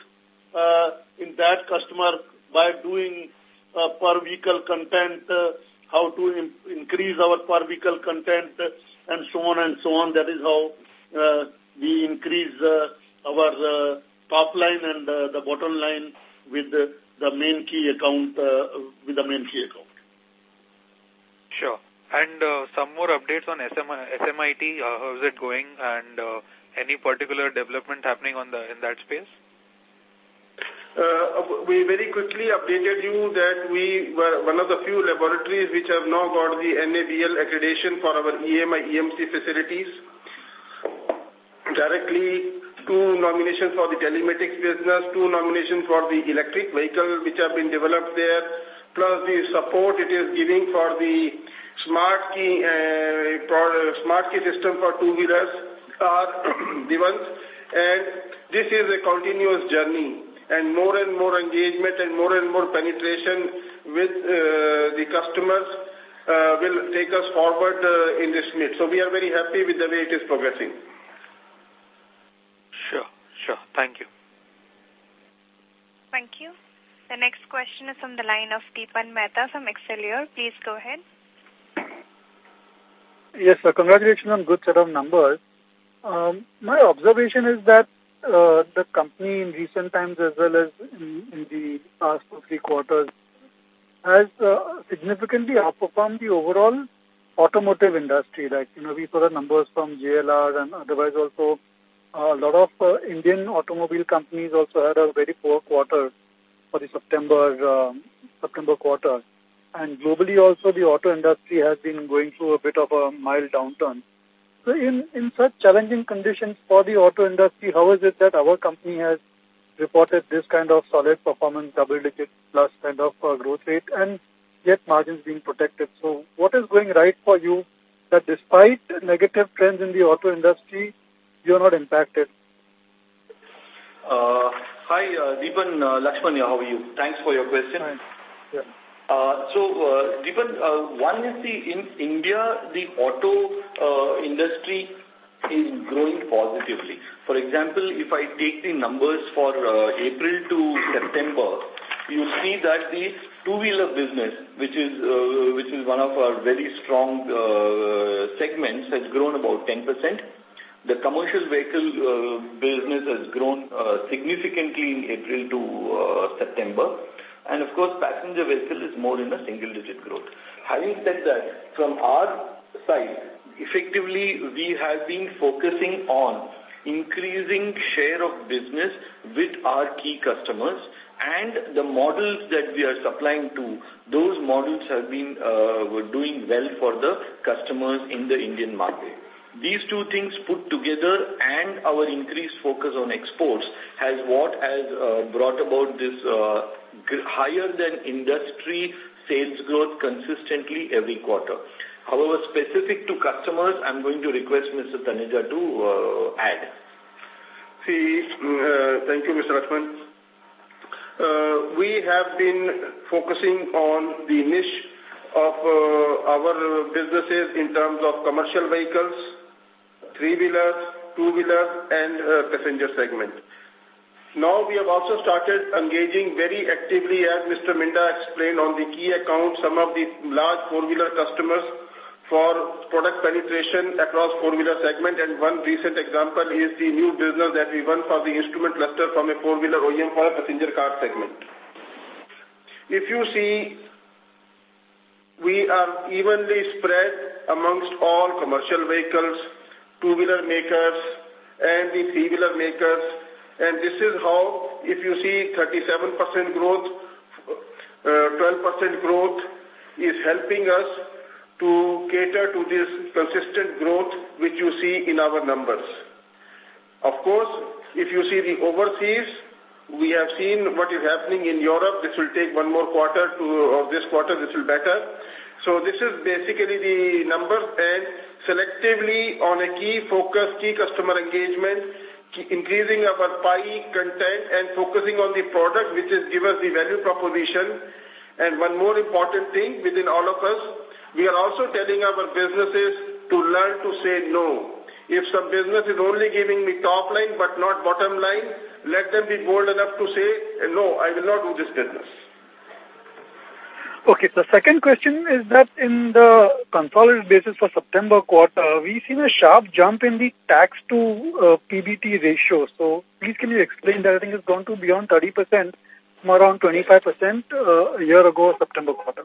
uh, in that customer by doing uh, per vehicle content, uh, how to increase our per vehicle content, uh, and so on and so on. That is how uh, we increase uh, our uh, top line and the bottom line with the, the main key account, with the main key account. Sure. And some more updates on SMI, SMIT, how is it going and any particular development happening on the in that space? Uh, we very quickly updated you that we were one of the few laboratories which have now got the NABL accreditation for our EMI EMC facilities. Directly, two nominations for the telematics business, two nominations for the electric vehicle which have been developed there, plus the support it is giving for the smart key, uh, smart key system for two-wheelers are the ones. And this is a continuous journey and more and more engagement and more and more penetration with uh, the customers uh, will take us forward uh, in this meet. So we are very happy with the way it is progressing. Sure, sure. Thank you. Thank you. The next question is from the line of Deepan Mehta from Elixir. Please go ahead. Yes, sir. Congratulations on good set of numbers. Um, my observation is that uh, the company in recent times as well as in, in the past three quarters has uh, significantly outperformed the overall automotive industry. Like, you know, we saw the numbers from JLR and otherwise also uh, a lot of uh, Indian automobile companies also had a very poor quarter for the September um, September quarter. And globally also the auto industry has been going through a bit of a mild downturn. So in, in such challenging conditions for the auto industry, how is it that our company has reported this kind of solid performance, double-digit plus kind of uh, growth rate, and yet margins being protected. So what is going right for you that despite negative trends in the auto industry, you're not impacted? Uh, hi, uh, Deepan uh, Lakshman, how are you? Thanks for your question. Yeah. Uh, so, uh, Deepan, uh, one is the, in India, the auto uh, industry is growing positively. For example, if I take the numbers for uh, April to September, you see that the two-wheeler business, which is uh, which is one of our very strong uh, segments, has grown about 10 percent. The commercial vehicle uh, business has grown uh, significantly in April to uh, September. And of course, passenger vehicle is more in a single-digit growth. Having said that, from our side, effectively we have been focusing on increasing share of business with our key customers and the models that we are supplying to, those models have been uh, doing well for the customers in the Indian market. These two things put together and our increased focus on exports has what has uh, brought about this uh, higher than industry sales growth consistently every quarter. However, specific to customers, I'm going to request Mr. Taneja to uh, add. See, uh, thank you, Mr. Lakshman. Uh, we have been focusing on the niche of uh, our businesses in terms of commercial vehicles, three-wheelers, two-wheelers, and uh, passenger segment. Now we have also started engaging very actively, as Mr. Minda explained, on the key accounts, some of the large four-wheeler customers for product penetration across four-wheeler segment. And one recent example is the new business that we won for the instrument cluster from a four-wheeler OEM for a passenger car segment. If you see, we are evenly spread amongst all commercial vehicles, two-wheeler makers, and the three-wheeler makers, and this is how, if you see 37% growth, uh, 12% uh, growth is helping us to cater to this consistent growth which you see in our numbers. Of course, if you see the overseas, we have seen what is happening in Europe. This will take one more quarter to, or this quarter this will better. So this is basically the numbers and selectively on a key focus, key customer engagement, increasing our pie content and focusing on the product which is give us the value proposition. And one more important thing within all of us, we are also telling our businesses to learn to say no. If some business is only giving me top line but not bottom line, let them be bold enough to say, no, I will not do this business. Okay, so second question is that in the consolidated basis for September quarter, we've seen a sharp jump in the tax to uh, PBT ratio. So please can you explain that? I think it's gone to beyond 30% from around 25% uh, a year ago, September quarter.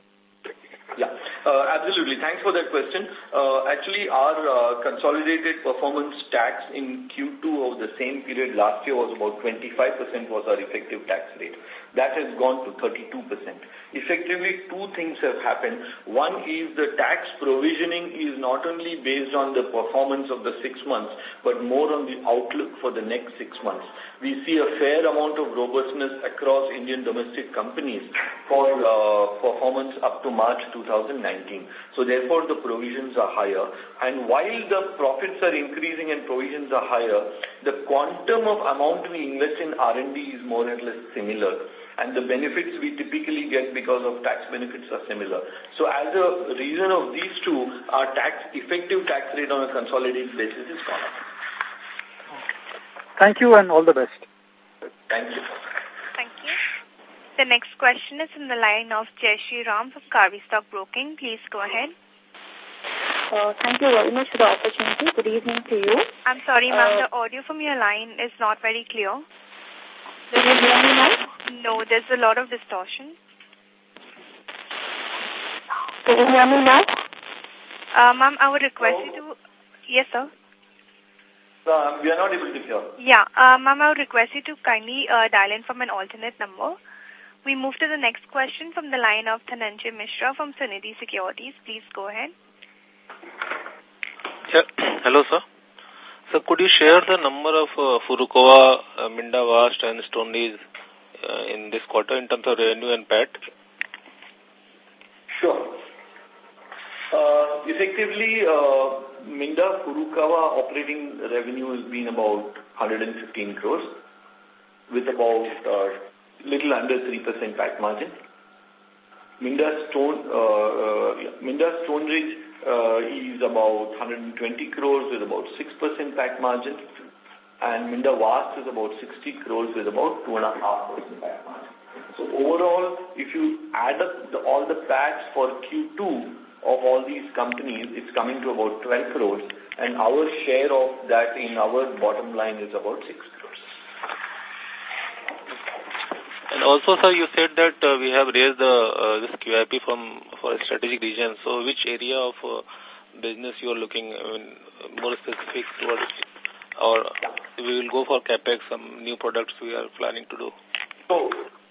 Yeah, uh, absolutely. Thanks for that question. Uh, actually, our uh, consolidated performance tax in Q2 of the same period last year was about 25% was our effective tax rate. That has gone to 32%. Effectively, two things have happened. One is the tax provisioning is not only based on the performance of the six months, but more on the outlook for the next six months. We see a fair amount of robustness across Indian domestic companies for uh, performance up to March 2019. So therefore, the provisions are higher. And while the profits are increasing and provisions are higher, the quantum of amount we invest in R&D is more or less similar and the benefits we typically get because of tax benefits are similar. So as a reason of these two, our tax effective tax rate on a consolidated basis is gone up. Thank you and all the best. Thank you. Thank you. The next question is from the line of Jai Ram from Karvy Stock Broking. Please go ahead. Uh, thank you very much for the opportunity. Good evening to you. I'm sorry, ma'am. Uh, the audio from your line is not very clear. Can you hear me now? No, there's a lot of distortion. Can you hear me now? Uh, Ma'am, I would request you to... Yes, sir. Uh, we are not able to hear. Yeah, uh, ma'am, I would request you to kindly uh, dial in from an alternate number. We move to the next question from the line of Dhananjay Mishra from Sunidhi Securities. Please go ahead. Yeah. Hello, sir. So could you share the number of uh, Furukawa, uh, Minda Vast and Stoneleys uh, in this quarter in terms of revenue and PAT? Sure. Uh, effectively, uh, Minda Furukawa operating revenue has been about 115 crores with about uh, little under 3% PAT margin. Minda Stone, uh, uh, Minda Stoneridge uh, is about 120 crores with about 6% PAT margin and Minda Vast is about 60 crores with about 2.5% PAT margin. So overall, if you add up the, all the PATs for Q2 of all these companies, it's coming to about 12 crores and our share of that in our bottom line is about 6 crores. And also, sir, you said that uh, we have raised the uh, this QIP from for strategic region. So, which area of uh, business you are looking I mean, more specific towards, or we will go for capex, some new products we are planning to do? So,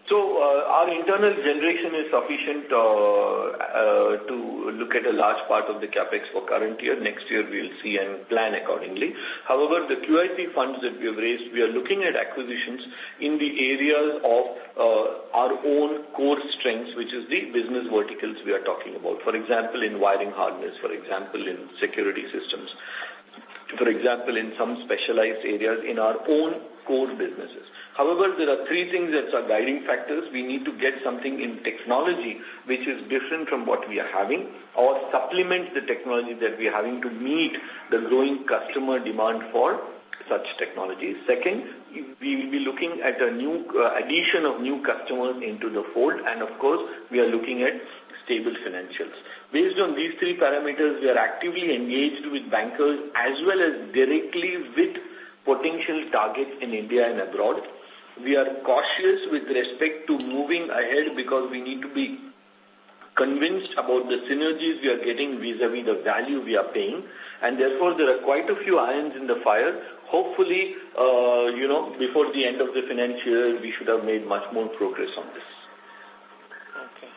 so uh, our internal generation is sufficient uh, uh, to look at a large part of the capex for current year. Next year we'll see and plan accordingly. However, the QIP funds that we have raised, we are looking at acquisitions in the areas of uh, our own core strengths, which is the business verticals we are talking about. For example, in wiring harness, for example, in security systems for example, in some specialized areas in our own core businesses. However, there are three things that are guiding factors. We need to get something in technology which is different from what we are having or supplement the technology that we are having to meet the growing customer demand for such technology. Second, we will be looking at a new uh, addition of new customers into the fold and of course we are looking at stable financials. Based on these three parameters, we are actively engaged with bankers as well as directly with potential targets in India and abroad. We are cautious with respect to moving ahead because we need to be convinced about the synergies we are getting vis-a-vis -vis the value we are paying. And therefore, there are quite a few irons in the fire. Hopefully, uh, you know, before the end of the financial year, we should have made much more progress on this. Okay.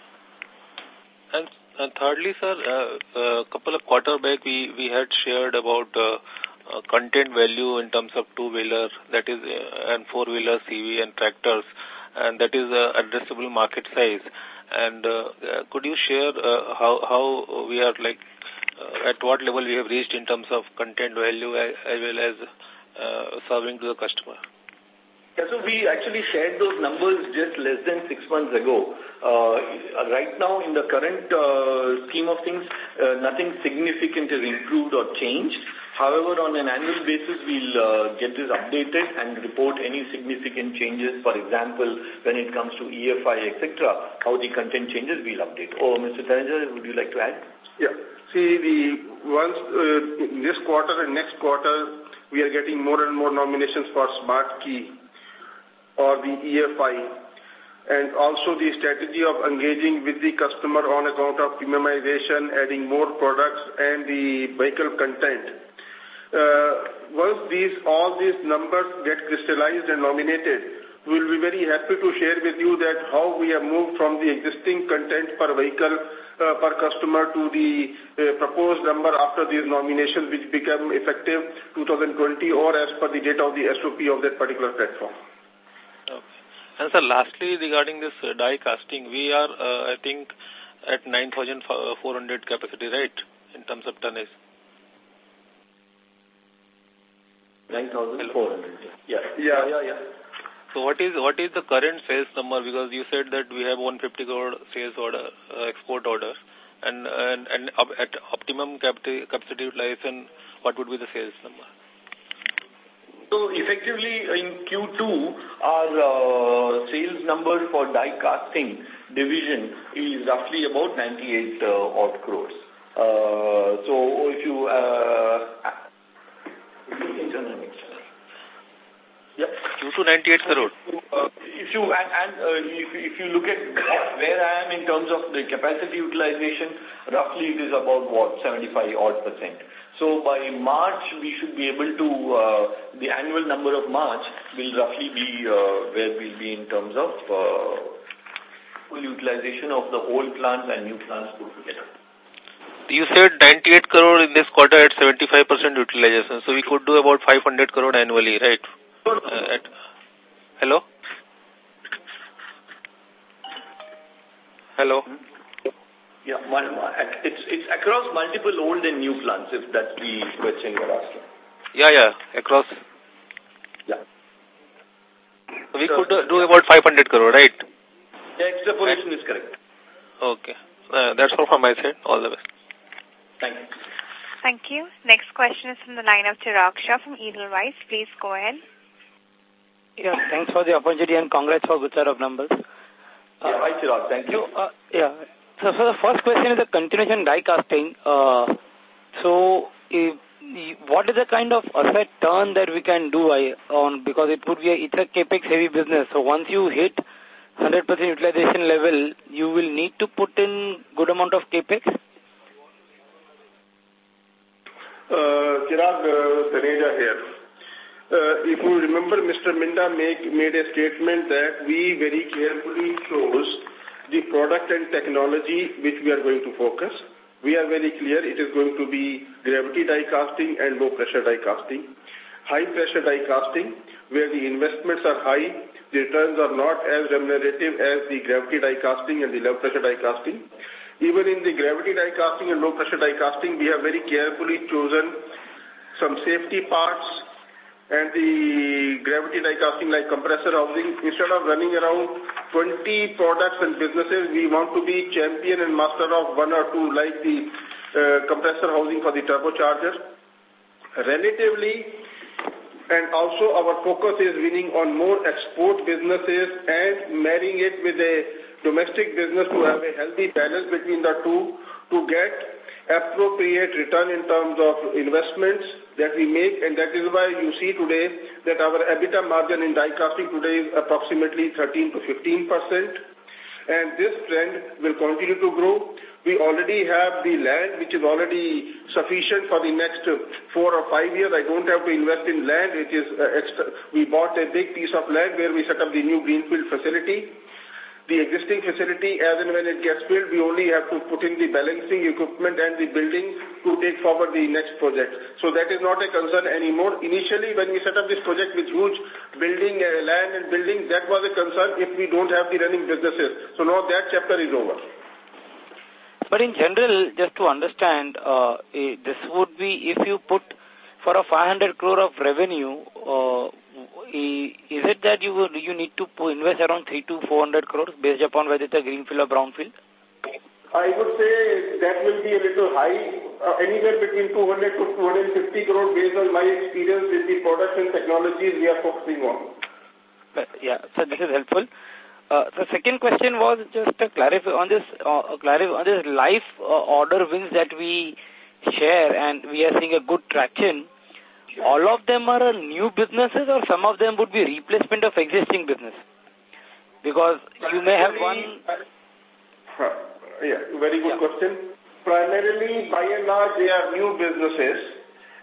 And, and thirdly, sir, uh, a couple of quarter back, we, we had shared about uh, uh, content value in terms of two-wheeler, that is, uh, and four-wheeler CV and tractors, and that is uh, addressable market size. And uh, uh, could you share uh, how, how we are like, at what level we have reached in terms of content value as, as well as serving to the customer? Yeah, so we actually shared those numbers just less than six months ago. Uh, right now, in the current uh, scheme of things, uh, nothing significant has improved or changed. However, on an annual basis, we'll uh, get this updated and report any significant changes. For example, when it comes to EFI, etc., how the content changes, we'll update. Oh, Mr. Taneja, would you like to add? Yeah. See, the once uh, this quarter and next quarter, we are getting more and more nominations for Smart Key or the EFI and also the strategy of engaging with the customer on account of premiumization, adding more products and the vehicle content. Uh, once these all these numbers get crystallized and nominated, we will be very happy to share with you that how we have moved from the existing content per vehicle uh, per customer to the uh, proposed number after these nominations which become effective 2020 or as per the date of the SOP of that particular platform. And sir, lastly, regarding this uh, die casting, we are, uh, I think, at 9,400 capacity, right, in terms of tonnage? 9,400. Yeah. Yeah, yeah, yeah. So what is what is the current sales number? Because you said that we have 150 crore sales order, uh, export order, and and, and at optimum capacity, capacity utilization, what would be the sales number? So effectively in Q2, our uh, sales number for die casting division is roughly about 98 uh, odd crores. Uh, so if you, uh, yeah. Q2 98 crore. Uh, if you and, and uh, if, if you look at where I am in terms of the capacity utilization, roughly it is about what 75 odd percent. So by March, we should be able to, uh, the annual number of March will roughly be uh, where we'll be in terms of uh, full utilization of the old plants and new plants put together. You said 98 crore in this quarter at 75% utilization. So we could do about 500 crore annually, right? Uh, at, hello? Hello? Yeah, it's, it's across multiple old and new plants, if that's the question you're asking. Yeah, yeah, across. Yeah. So we could do about 500 crore, right? Yeah, extrapolation is correct. Okay. Uh, that's all from my side. All the best. Thank you. Thank you. Next question is from the line of Chirag Shah from Edelweiss. Please go ahead. Yeah, thanks for the opportunity and congrats for good set of numbers. Uh, yeah, hi Chirag, thank you. Uh, yeah, so, so the first question is a continuation die casting. Uh, so, if, what is the kind of asset turn that we can do on because it would be a, it's a capex heavy business. So once you hit 100% utilization level, you will need to put in good amount of capex. Uh, uh, Taneja here. Uh, if you remember, Mr. Minda make, made a statement that we very carefully chose the product and technology which we are going to focus. We are very clear it is going to be gravity die casting and low pressure die casting. High pressure die casting, where the investments are high, the returns are not as remunerative as the gravity die casting and the low pressure die casting. Even in the gravity die casting and low pressure die casting, we have very carefully chosen some safety parts, and the gravity die casting like compressor housing, instead of running around 20 products and businesses, we want to be champion and master of one or two like the uh, compressor housing for the turbocharger. Relatively, and also our focus is winning on more export businesses and marrying it with a domestic business to have a healthy balance between the two to get appropriate return in terms of investments that we make and that is why you see today that our EBITDA margin in die casting today is approximately 13 to 15 percent and this trend will continue to grow. We already have the land which is already sufficient for the next four or five years. I don't have to invest in land. It is uh, extra. We bought a big piece of land where we set up the new greenfield facility the existing facility, as and when it gets built, we only have to put in the balancing equipment and the building to take forward the next project. So that is not a concern anymore. Initially, when we set up this project with huge building, uh, land and building, that was a concern if we don't have the running businesses. So now that chapter is over. But in general, just to understand, uh, eh, this would be if you put for a 500 crore of revenue, uh, is it that you you need to invest around 3 to 400 crores based upon whether it's a greenfield or brownfield? I would say that will be a little high, uh, anywhere between 200 to 250 crore based on my experience with the products and technologies we are focusing on. Uh, yeah, so this is helpful. Uh, the second question was just a clarify on this uh, clarify on this life uh, order wins that we share and we are seeing a good traction all of them are new businesses or some of them would be replacement of existing business? Because you may have one... Uh, yeah, very good yeah. question. Primarily, by and large, they are new businesses.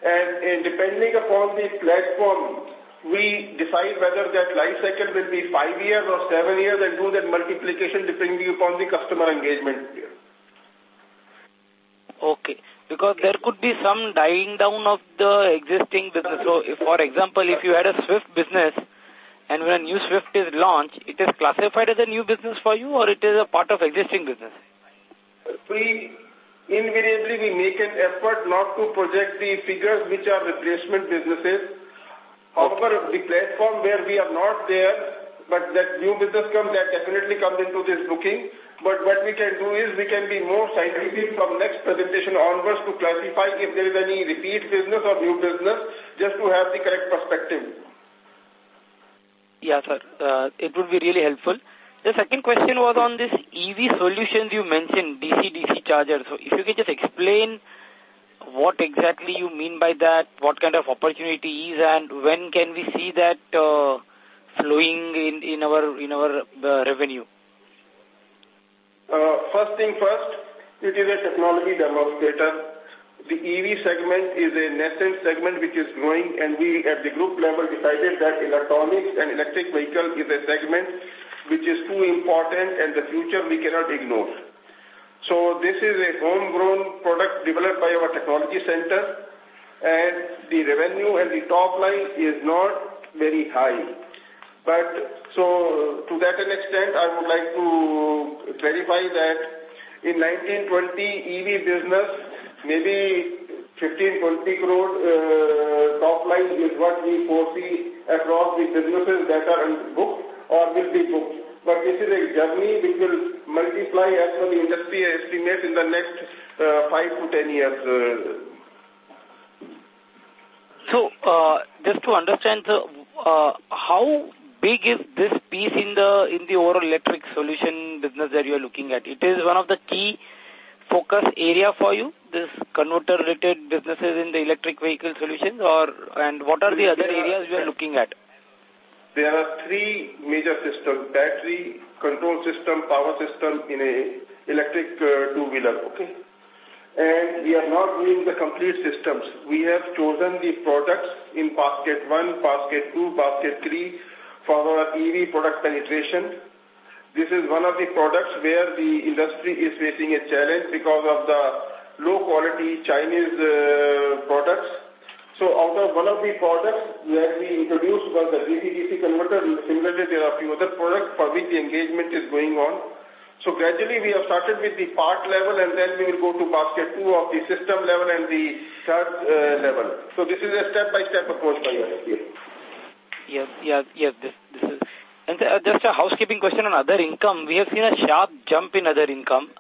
And, and depending upon the platform, we decide whether that life cycle will be five years or seven years and do that multiplication depending upon the customer engagement. Okay because there could be some dying down of the existing business. So, if, for example, if you had a Swift business and when a new Swift is launched, it is classified as a new business for you or it is a part of existing business? We invariably we make an effort not to project the figures which are replacement businesses. However, the platform where we are not there, but that new business comes, that definitely comes into this booking. But what we can do is we can be more scientific from next presentation onwards to classify if there is any repeat business or new business, just to have the correct perspective. Yeah, sir. Uh, it would be really helpful. The second question was on this EV solutions you mentioned, DC-DC charger. So if you can just explain what exactly you mean by that, what kind of opportunity is, and when can we see that uh, flowing in, in our, in our uh, revenue? Uh, first thing first, it is a technology demonstrator. The EV segment is a nascent segment which is growing and we at the group level decided that electronics and electric vehicle is a segment which is too important and the future we cannot ignore. So this is a homegrown product developed by our technology center and the revenue and the top line is not very high. But so to that extent, I would like to clarify that in 1920 EV business, maybe 15-20 crore uh, top line is what we foresee across the businesses that are booked or will be booked. But this is a journey which will multiply as per the industry estimates in the next uh, 5 to 10 years. Uh, so, uh, just to understand, uh, how big is this piece in the in the overall electric solution business that you are looking at? It is one of the key focus area for you, this converter related businesses in the electric vehicle solutions, or and what are the other areas you are looking at? There are three major systems: battery, control system, power system in a electric uh, two wheeler. Okay and we are not doing the complete systems. We have chosen the products in basket 1, basket 2, basket 3 for our EV product penetration. This is one of the products where the industry is facing a challenge because of the low quality Chinese uh, products. So out of one of the products that we introduced was the DC-DC converter. Similarly, there are a few other products for which the engagement is going on. So gradually we have started with the part level and then we will go to basket two of the system level and the third uh, level. So this is a step-by-step -step approach by us yes, yes. This, this is, and uh, just a housekeeping question on other income. We have seen a sharp jump in other income.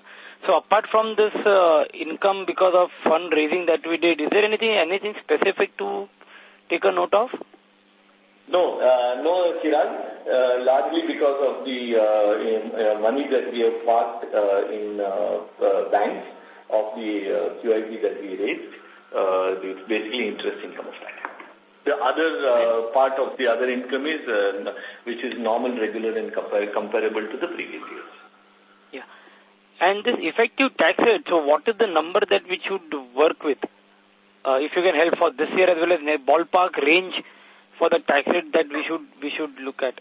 So apart from this uh, income because of fundraising that we did, is there anything anything specific to take a note of? No, uh, no, Kiran. Uh, largely because of the uh, in, uh, money that we have parked uh, in uh, banks of the QIP that we raised. It's basically interest income of that. The other uh, part of the other income is uh, which is normal, regular, and compar comparable to the previous years. Yeah. And this effective tax rate, so what is the number that we should work with? Uh, if you can help for this year as well as ballpark range for the tax rate that we should we should look at?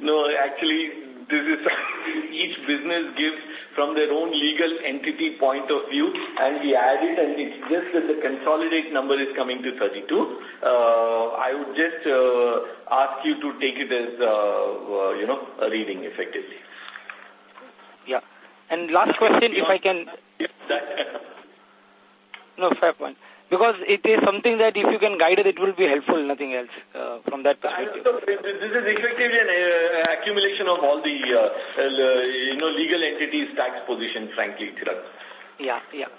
No, actually, this is each business gives from their own legal entity point of view, and we add it, and it's just that the consolidate number is coming to 32. Uh, I would just uh, ask you to take it as, uh, uh, you know, a reading effectively. Yeah. And last question, if I can... no, fair point. Because it is something that if you can guide it, it will be helpful, nothing else uh, from that perspective. This is effectively an uh, accumulation of all the, uh, uh, you know, legal entities tax position, frankly, Chirag. Yeah, yeah.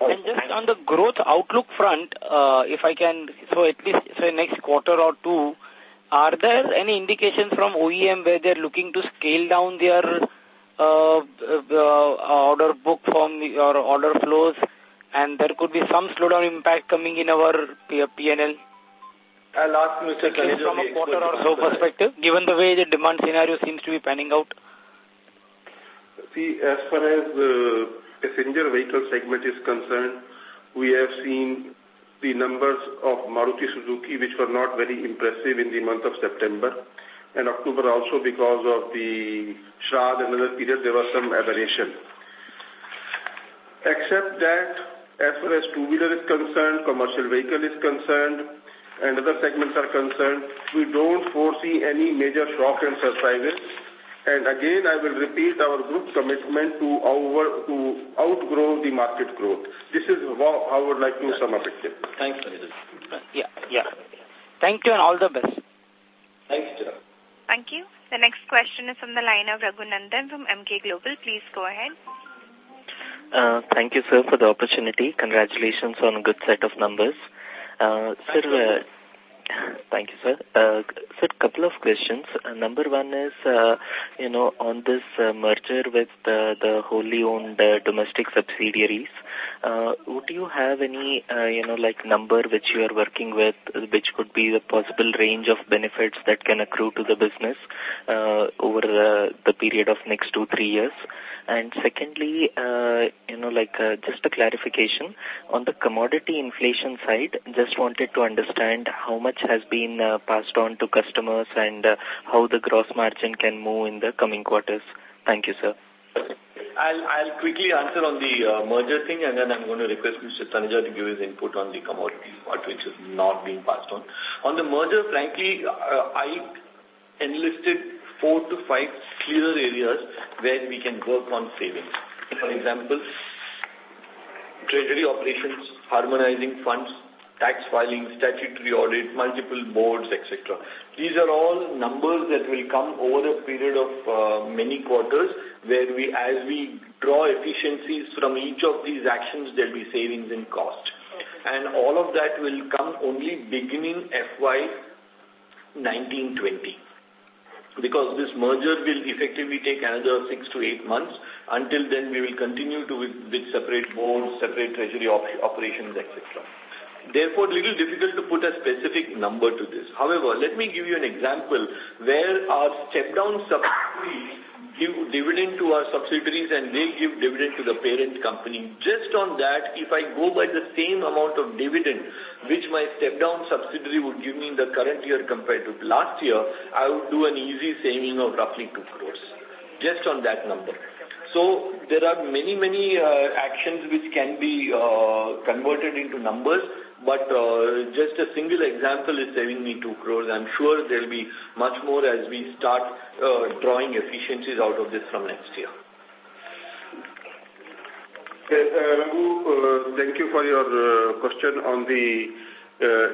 And just on the growth outlook front, uh, if I can, so at least say next quarter or two, are there any indications from OEM where they're looking to scale down their uh, uh, order book from or order flows and there could be some slowdown impact coming in our P&L? I'll ask Mr. Taneja from a quarter or so perspective, given the way the demand scenario seems to be panning out? See, as far as the passenger vehicle segment is concerned, we have seen the numbers of Maruti Suzuki, which were not very impressive in the month of September. And October also because of the Shraddh and other period, there was some aberration. Except that as far as two-wheeler is concerned, commercial vehicle is concerned, and other segments are concerned, we don't foresee any major shock and surprises. And again, I will repeat our group commitment to, our, to outgrow the market growth. This is how, I would like to sum up it. Thanks, Yeah, yeah. Thank you and all the best. Thanks, Chirag. Thank you. The next question is from the line of Raghunandan from Emkay Global. Please go ahead. Uh, thank you, sir, for the opportunity. Congratulations on a good set of numbers. Uh, sir, uh, Thank you, sir. Uh, sir, couple of questions. Uh, number one is, uh, you know, on this uh, merger with the, the wholly owned uh, domestic subsidiaries, uh, would you have any, uh, you know, like number which you are working with, which could be the possible range of benefits that can accrue to the business uh, over uh, the period of next two, three years? And secondly, uh, you know, like uh, just a clarification on the commodity inflation side, just wanted to understand how much has been uh, passed on to customers and uh, how the gross margin can move in the coming quarters. Thank you, sir. I'll, I'll quickly answer on the uh, merger thing and then I'm going to request Mr. Taneja to give his input on the commodities part which is not being passed on. On the merger, frankly, I enlisted four to five clear areas where we can work on savings. For example, treasury operations, harmonizing funds, tax filing, statutory audit, multiple boards, etc. These are all numbers that will come over a period of uh, many quarters where we, as we draw efficiencies from each of these actions, there will be savings in cost. And all of that will come only beginning FY 1920 because this merger will effectively take another six to eight months. Until then, we will continue to with, with separate boards, separate treasury op operations, etc. Therefore, little difficult to put a specific number to this. However, let me give you an example where our step-down subsidiaries give dividend to our subsidiaries and they give dividend to the parent company. Just on that, if I go by the same amount of dividend which my step-down subsidiary would give me in the current year compared to last year, I would do an easy saving of roughly 2 crores. Just on that number. So there are many, many uh, actions which can be uh, converted into numbers but uh, just a single example is saving me 2 crores. I'm sure there will be much more as we start uh, drawing efficiencies out of this from next year. Okay, uh, Raghu, uh, thank you for your question on the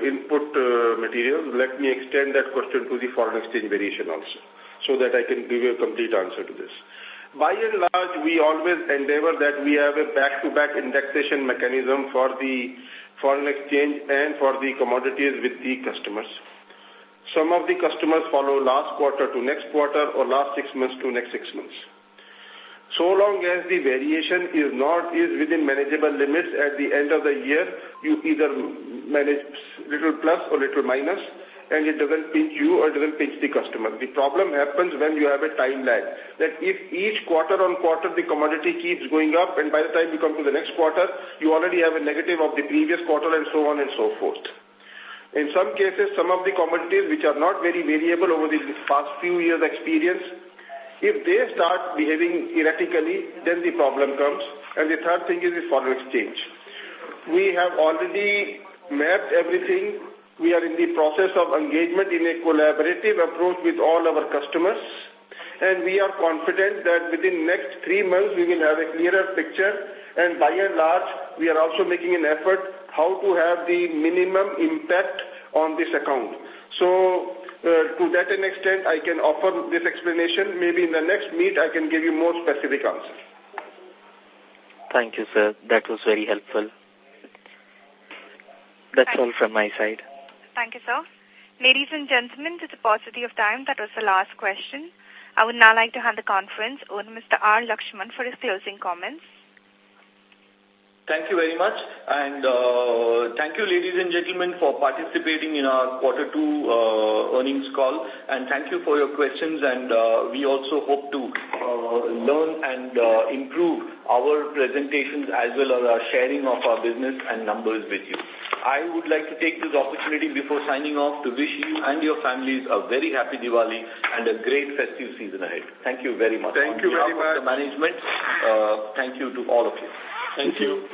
input materials. Let me extend that question to the foreign exchange variation also, so that I can give you a complete answer to this. By and large, we always endeavor that we have a back-to-back -back indexation mechanism for the foreign exchange and for the commodities with the customers. Some of the customers follow last quarter to next quarter or last six months to next six months. So long as the variation is not is within manageable limits at the end of the year, you either manage little plus or little minus and it doesn't pinch you or doesn't pinch the customer. The problem happens when you have a time lag. That if each quarter on quarter the commodity keeps going up and by the time you come to the next quarter, you already have a negative of the previous quarter and so on and so forth. In some cases, some of the commodities which are not very variable over the past few years experience, if they start behaving erratically, then the problem comes. And the third thing is the foreign exchange. We have already mapped everything we are in the process of engagement in a collaborative approach with all our customers and we are confident that within next three months we will have a clearer picture and by and large we are also making an effort how to have the minimum impact on this account. So uh, to that an extent I can offer this explanation. Maybe in the next meet I can give you more specific answer. Thank you sir. That was very helpful. That's Thank all from my side. Thank you, sir. Ladies and gentlemen, to the paucity of time, that was the last question. I would now like to hand the conference over to Mr. R. Lakshman for his closing comments. Thank you very much. And uh, thank you, ladies and gentlemen, for participating in our quarter two uh, earnings call. And thank you for your questions. And uh, we also hope to uh, learn and uh, improve our presentations as well as our sharing of our business and numbers with you. I would like to take this opportunity before signing off to wish you and your families a very happy Diwali and a great festive season ahead. Thank you very much. Thank you very much. the management, uh, thank you to all of you. Thank you.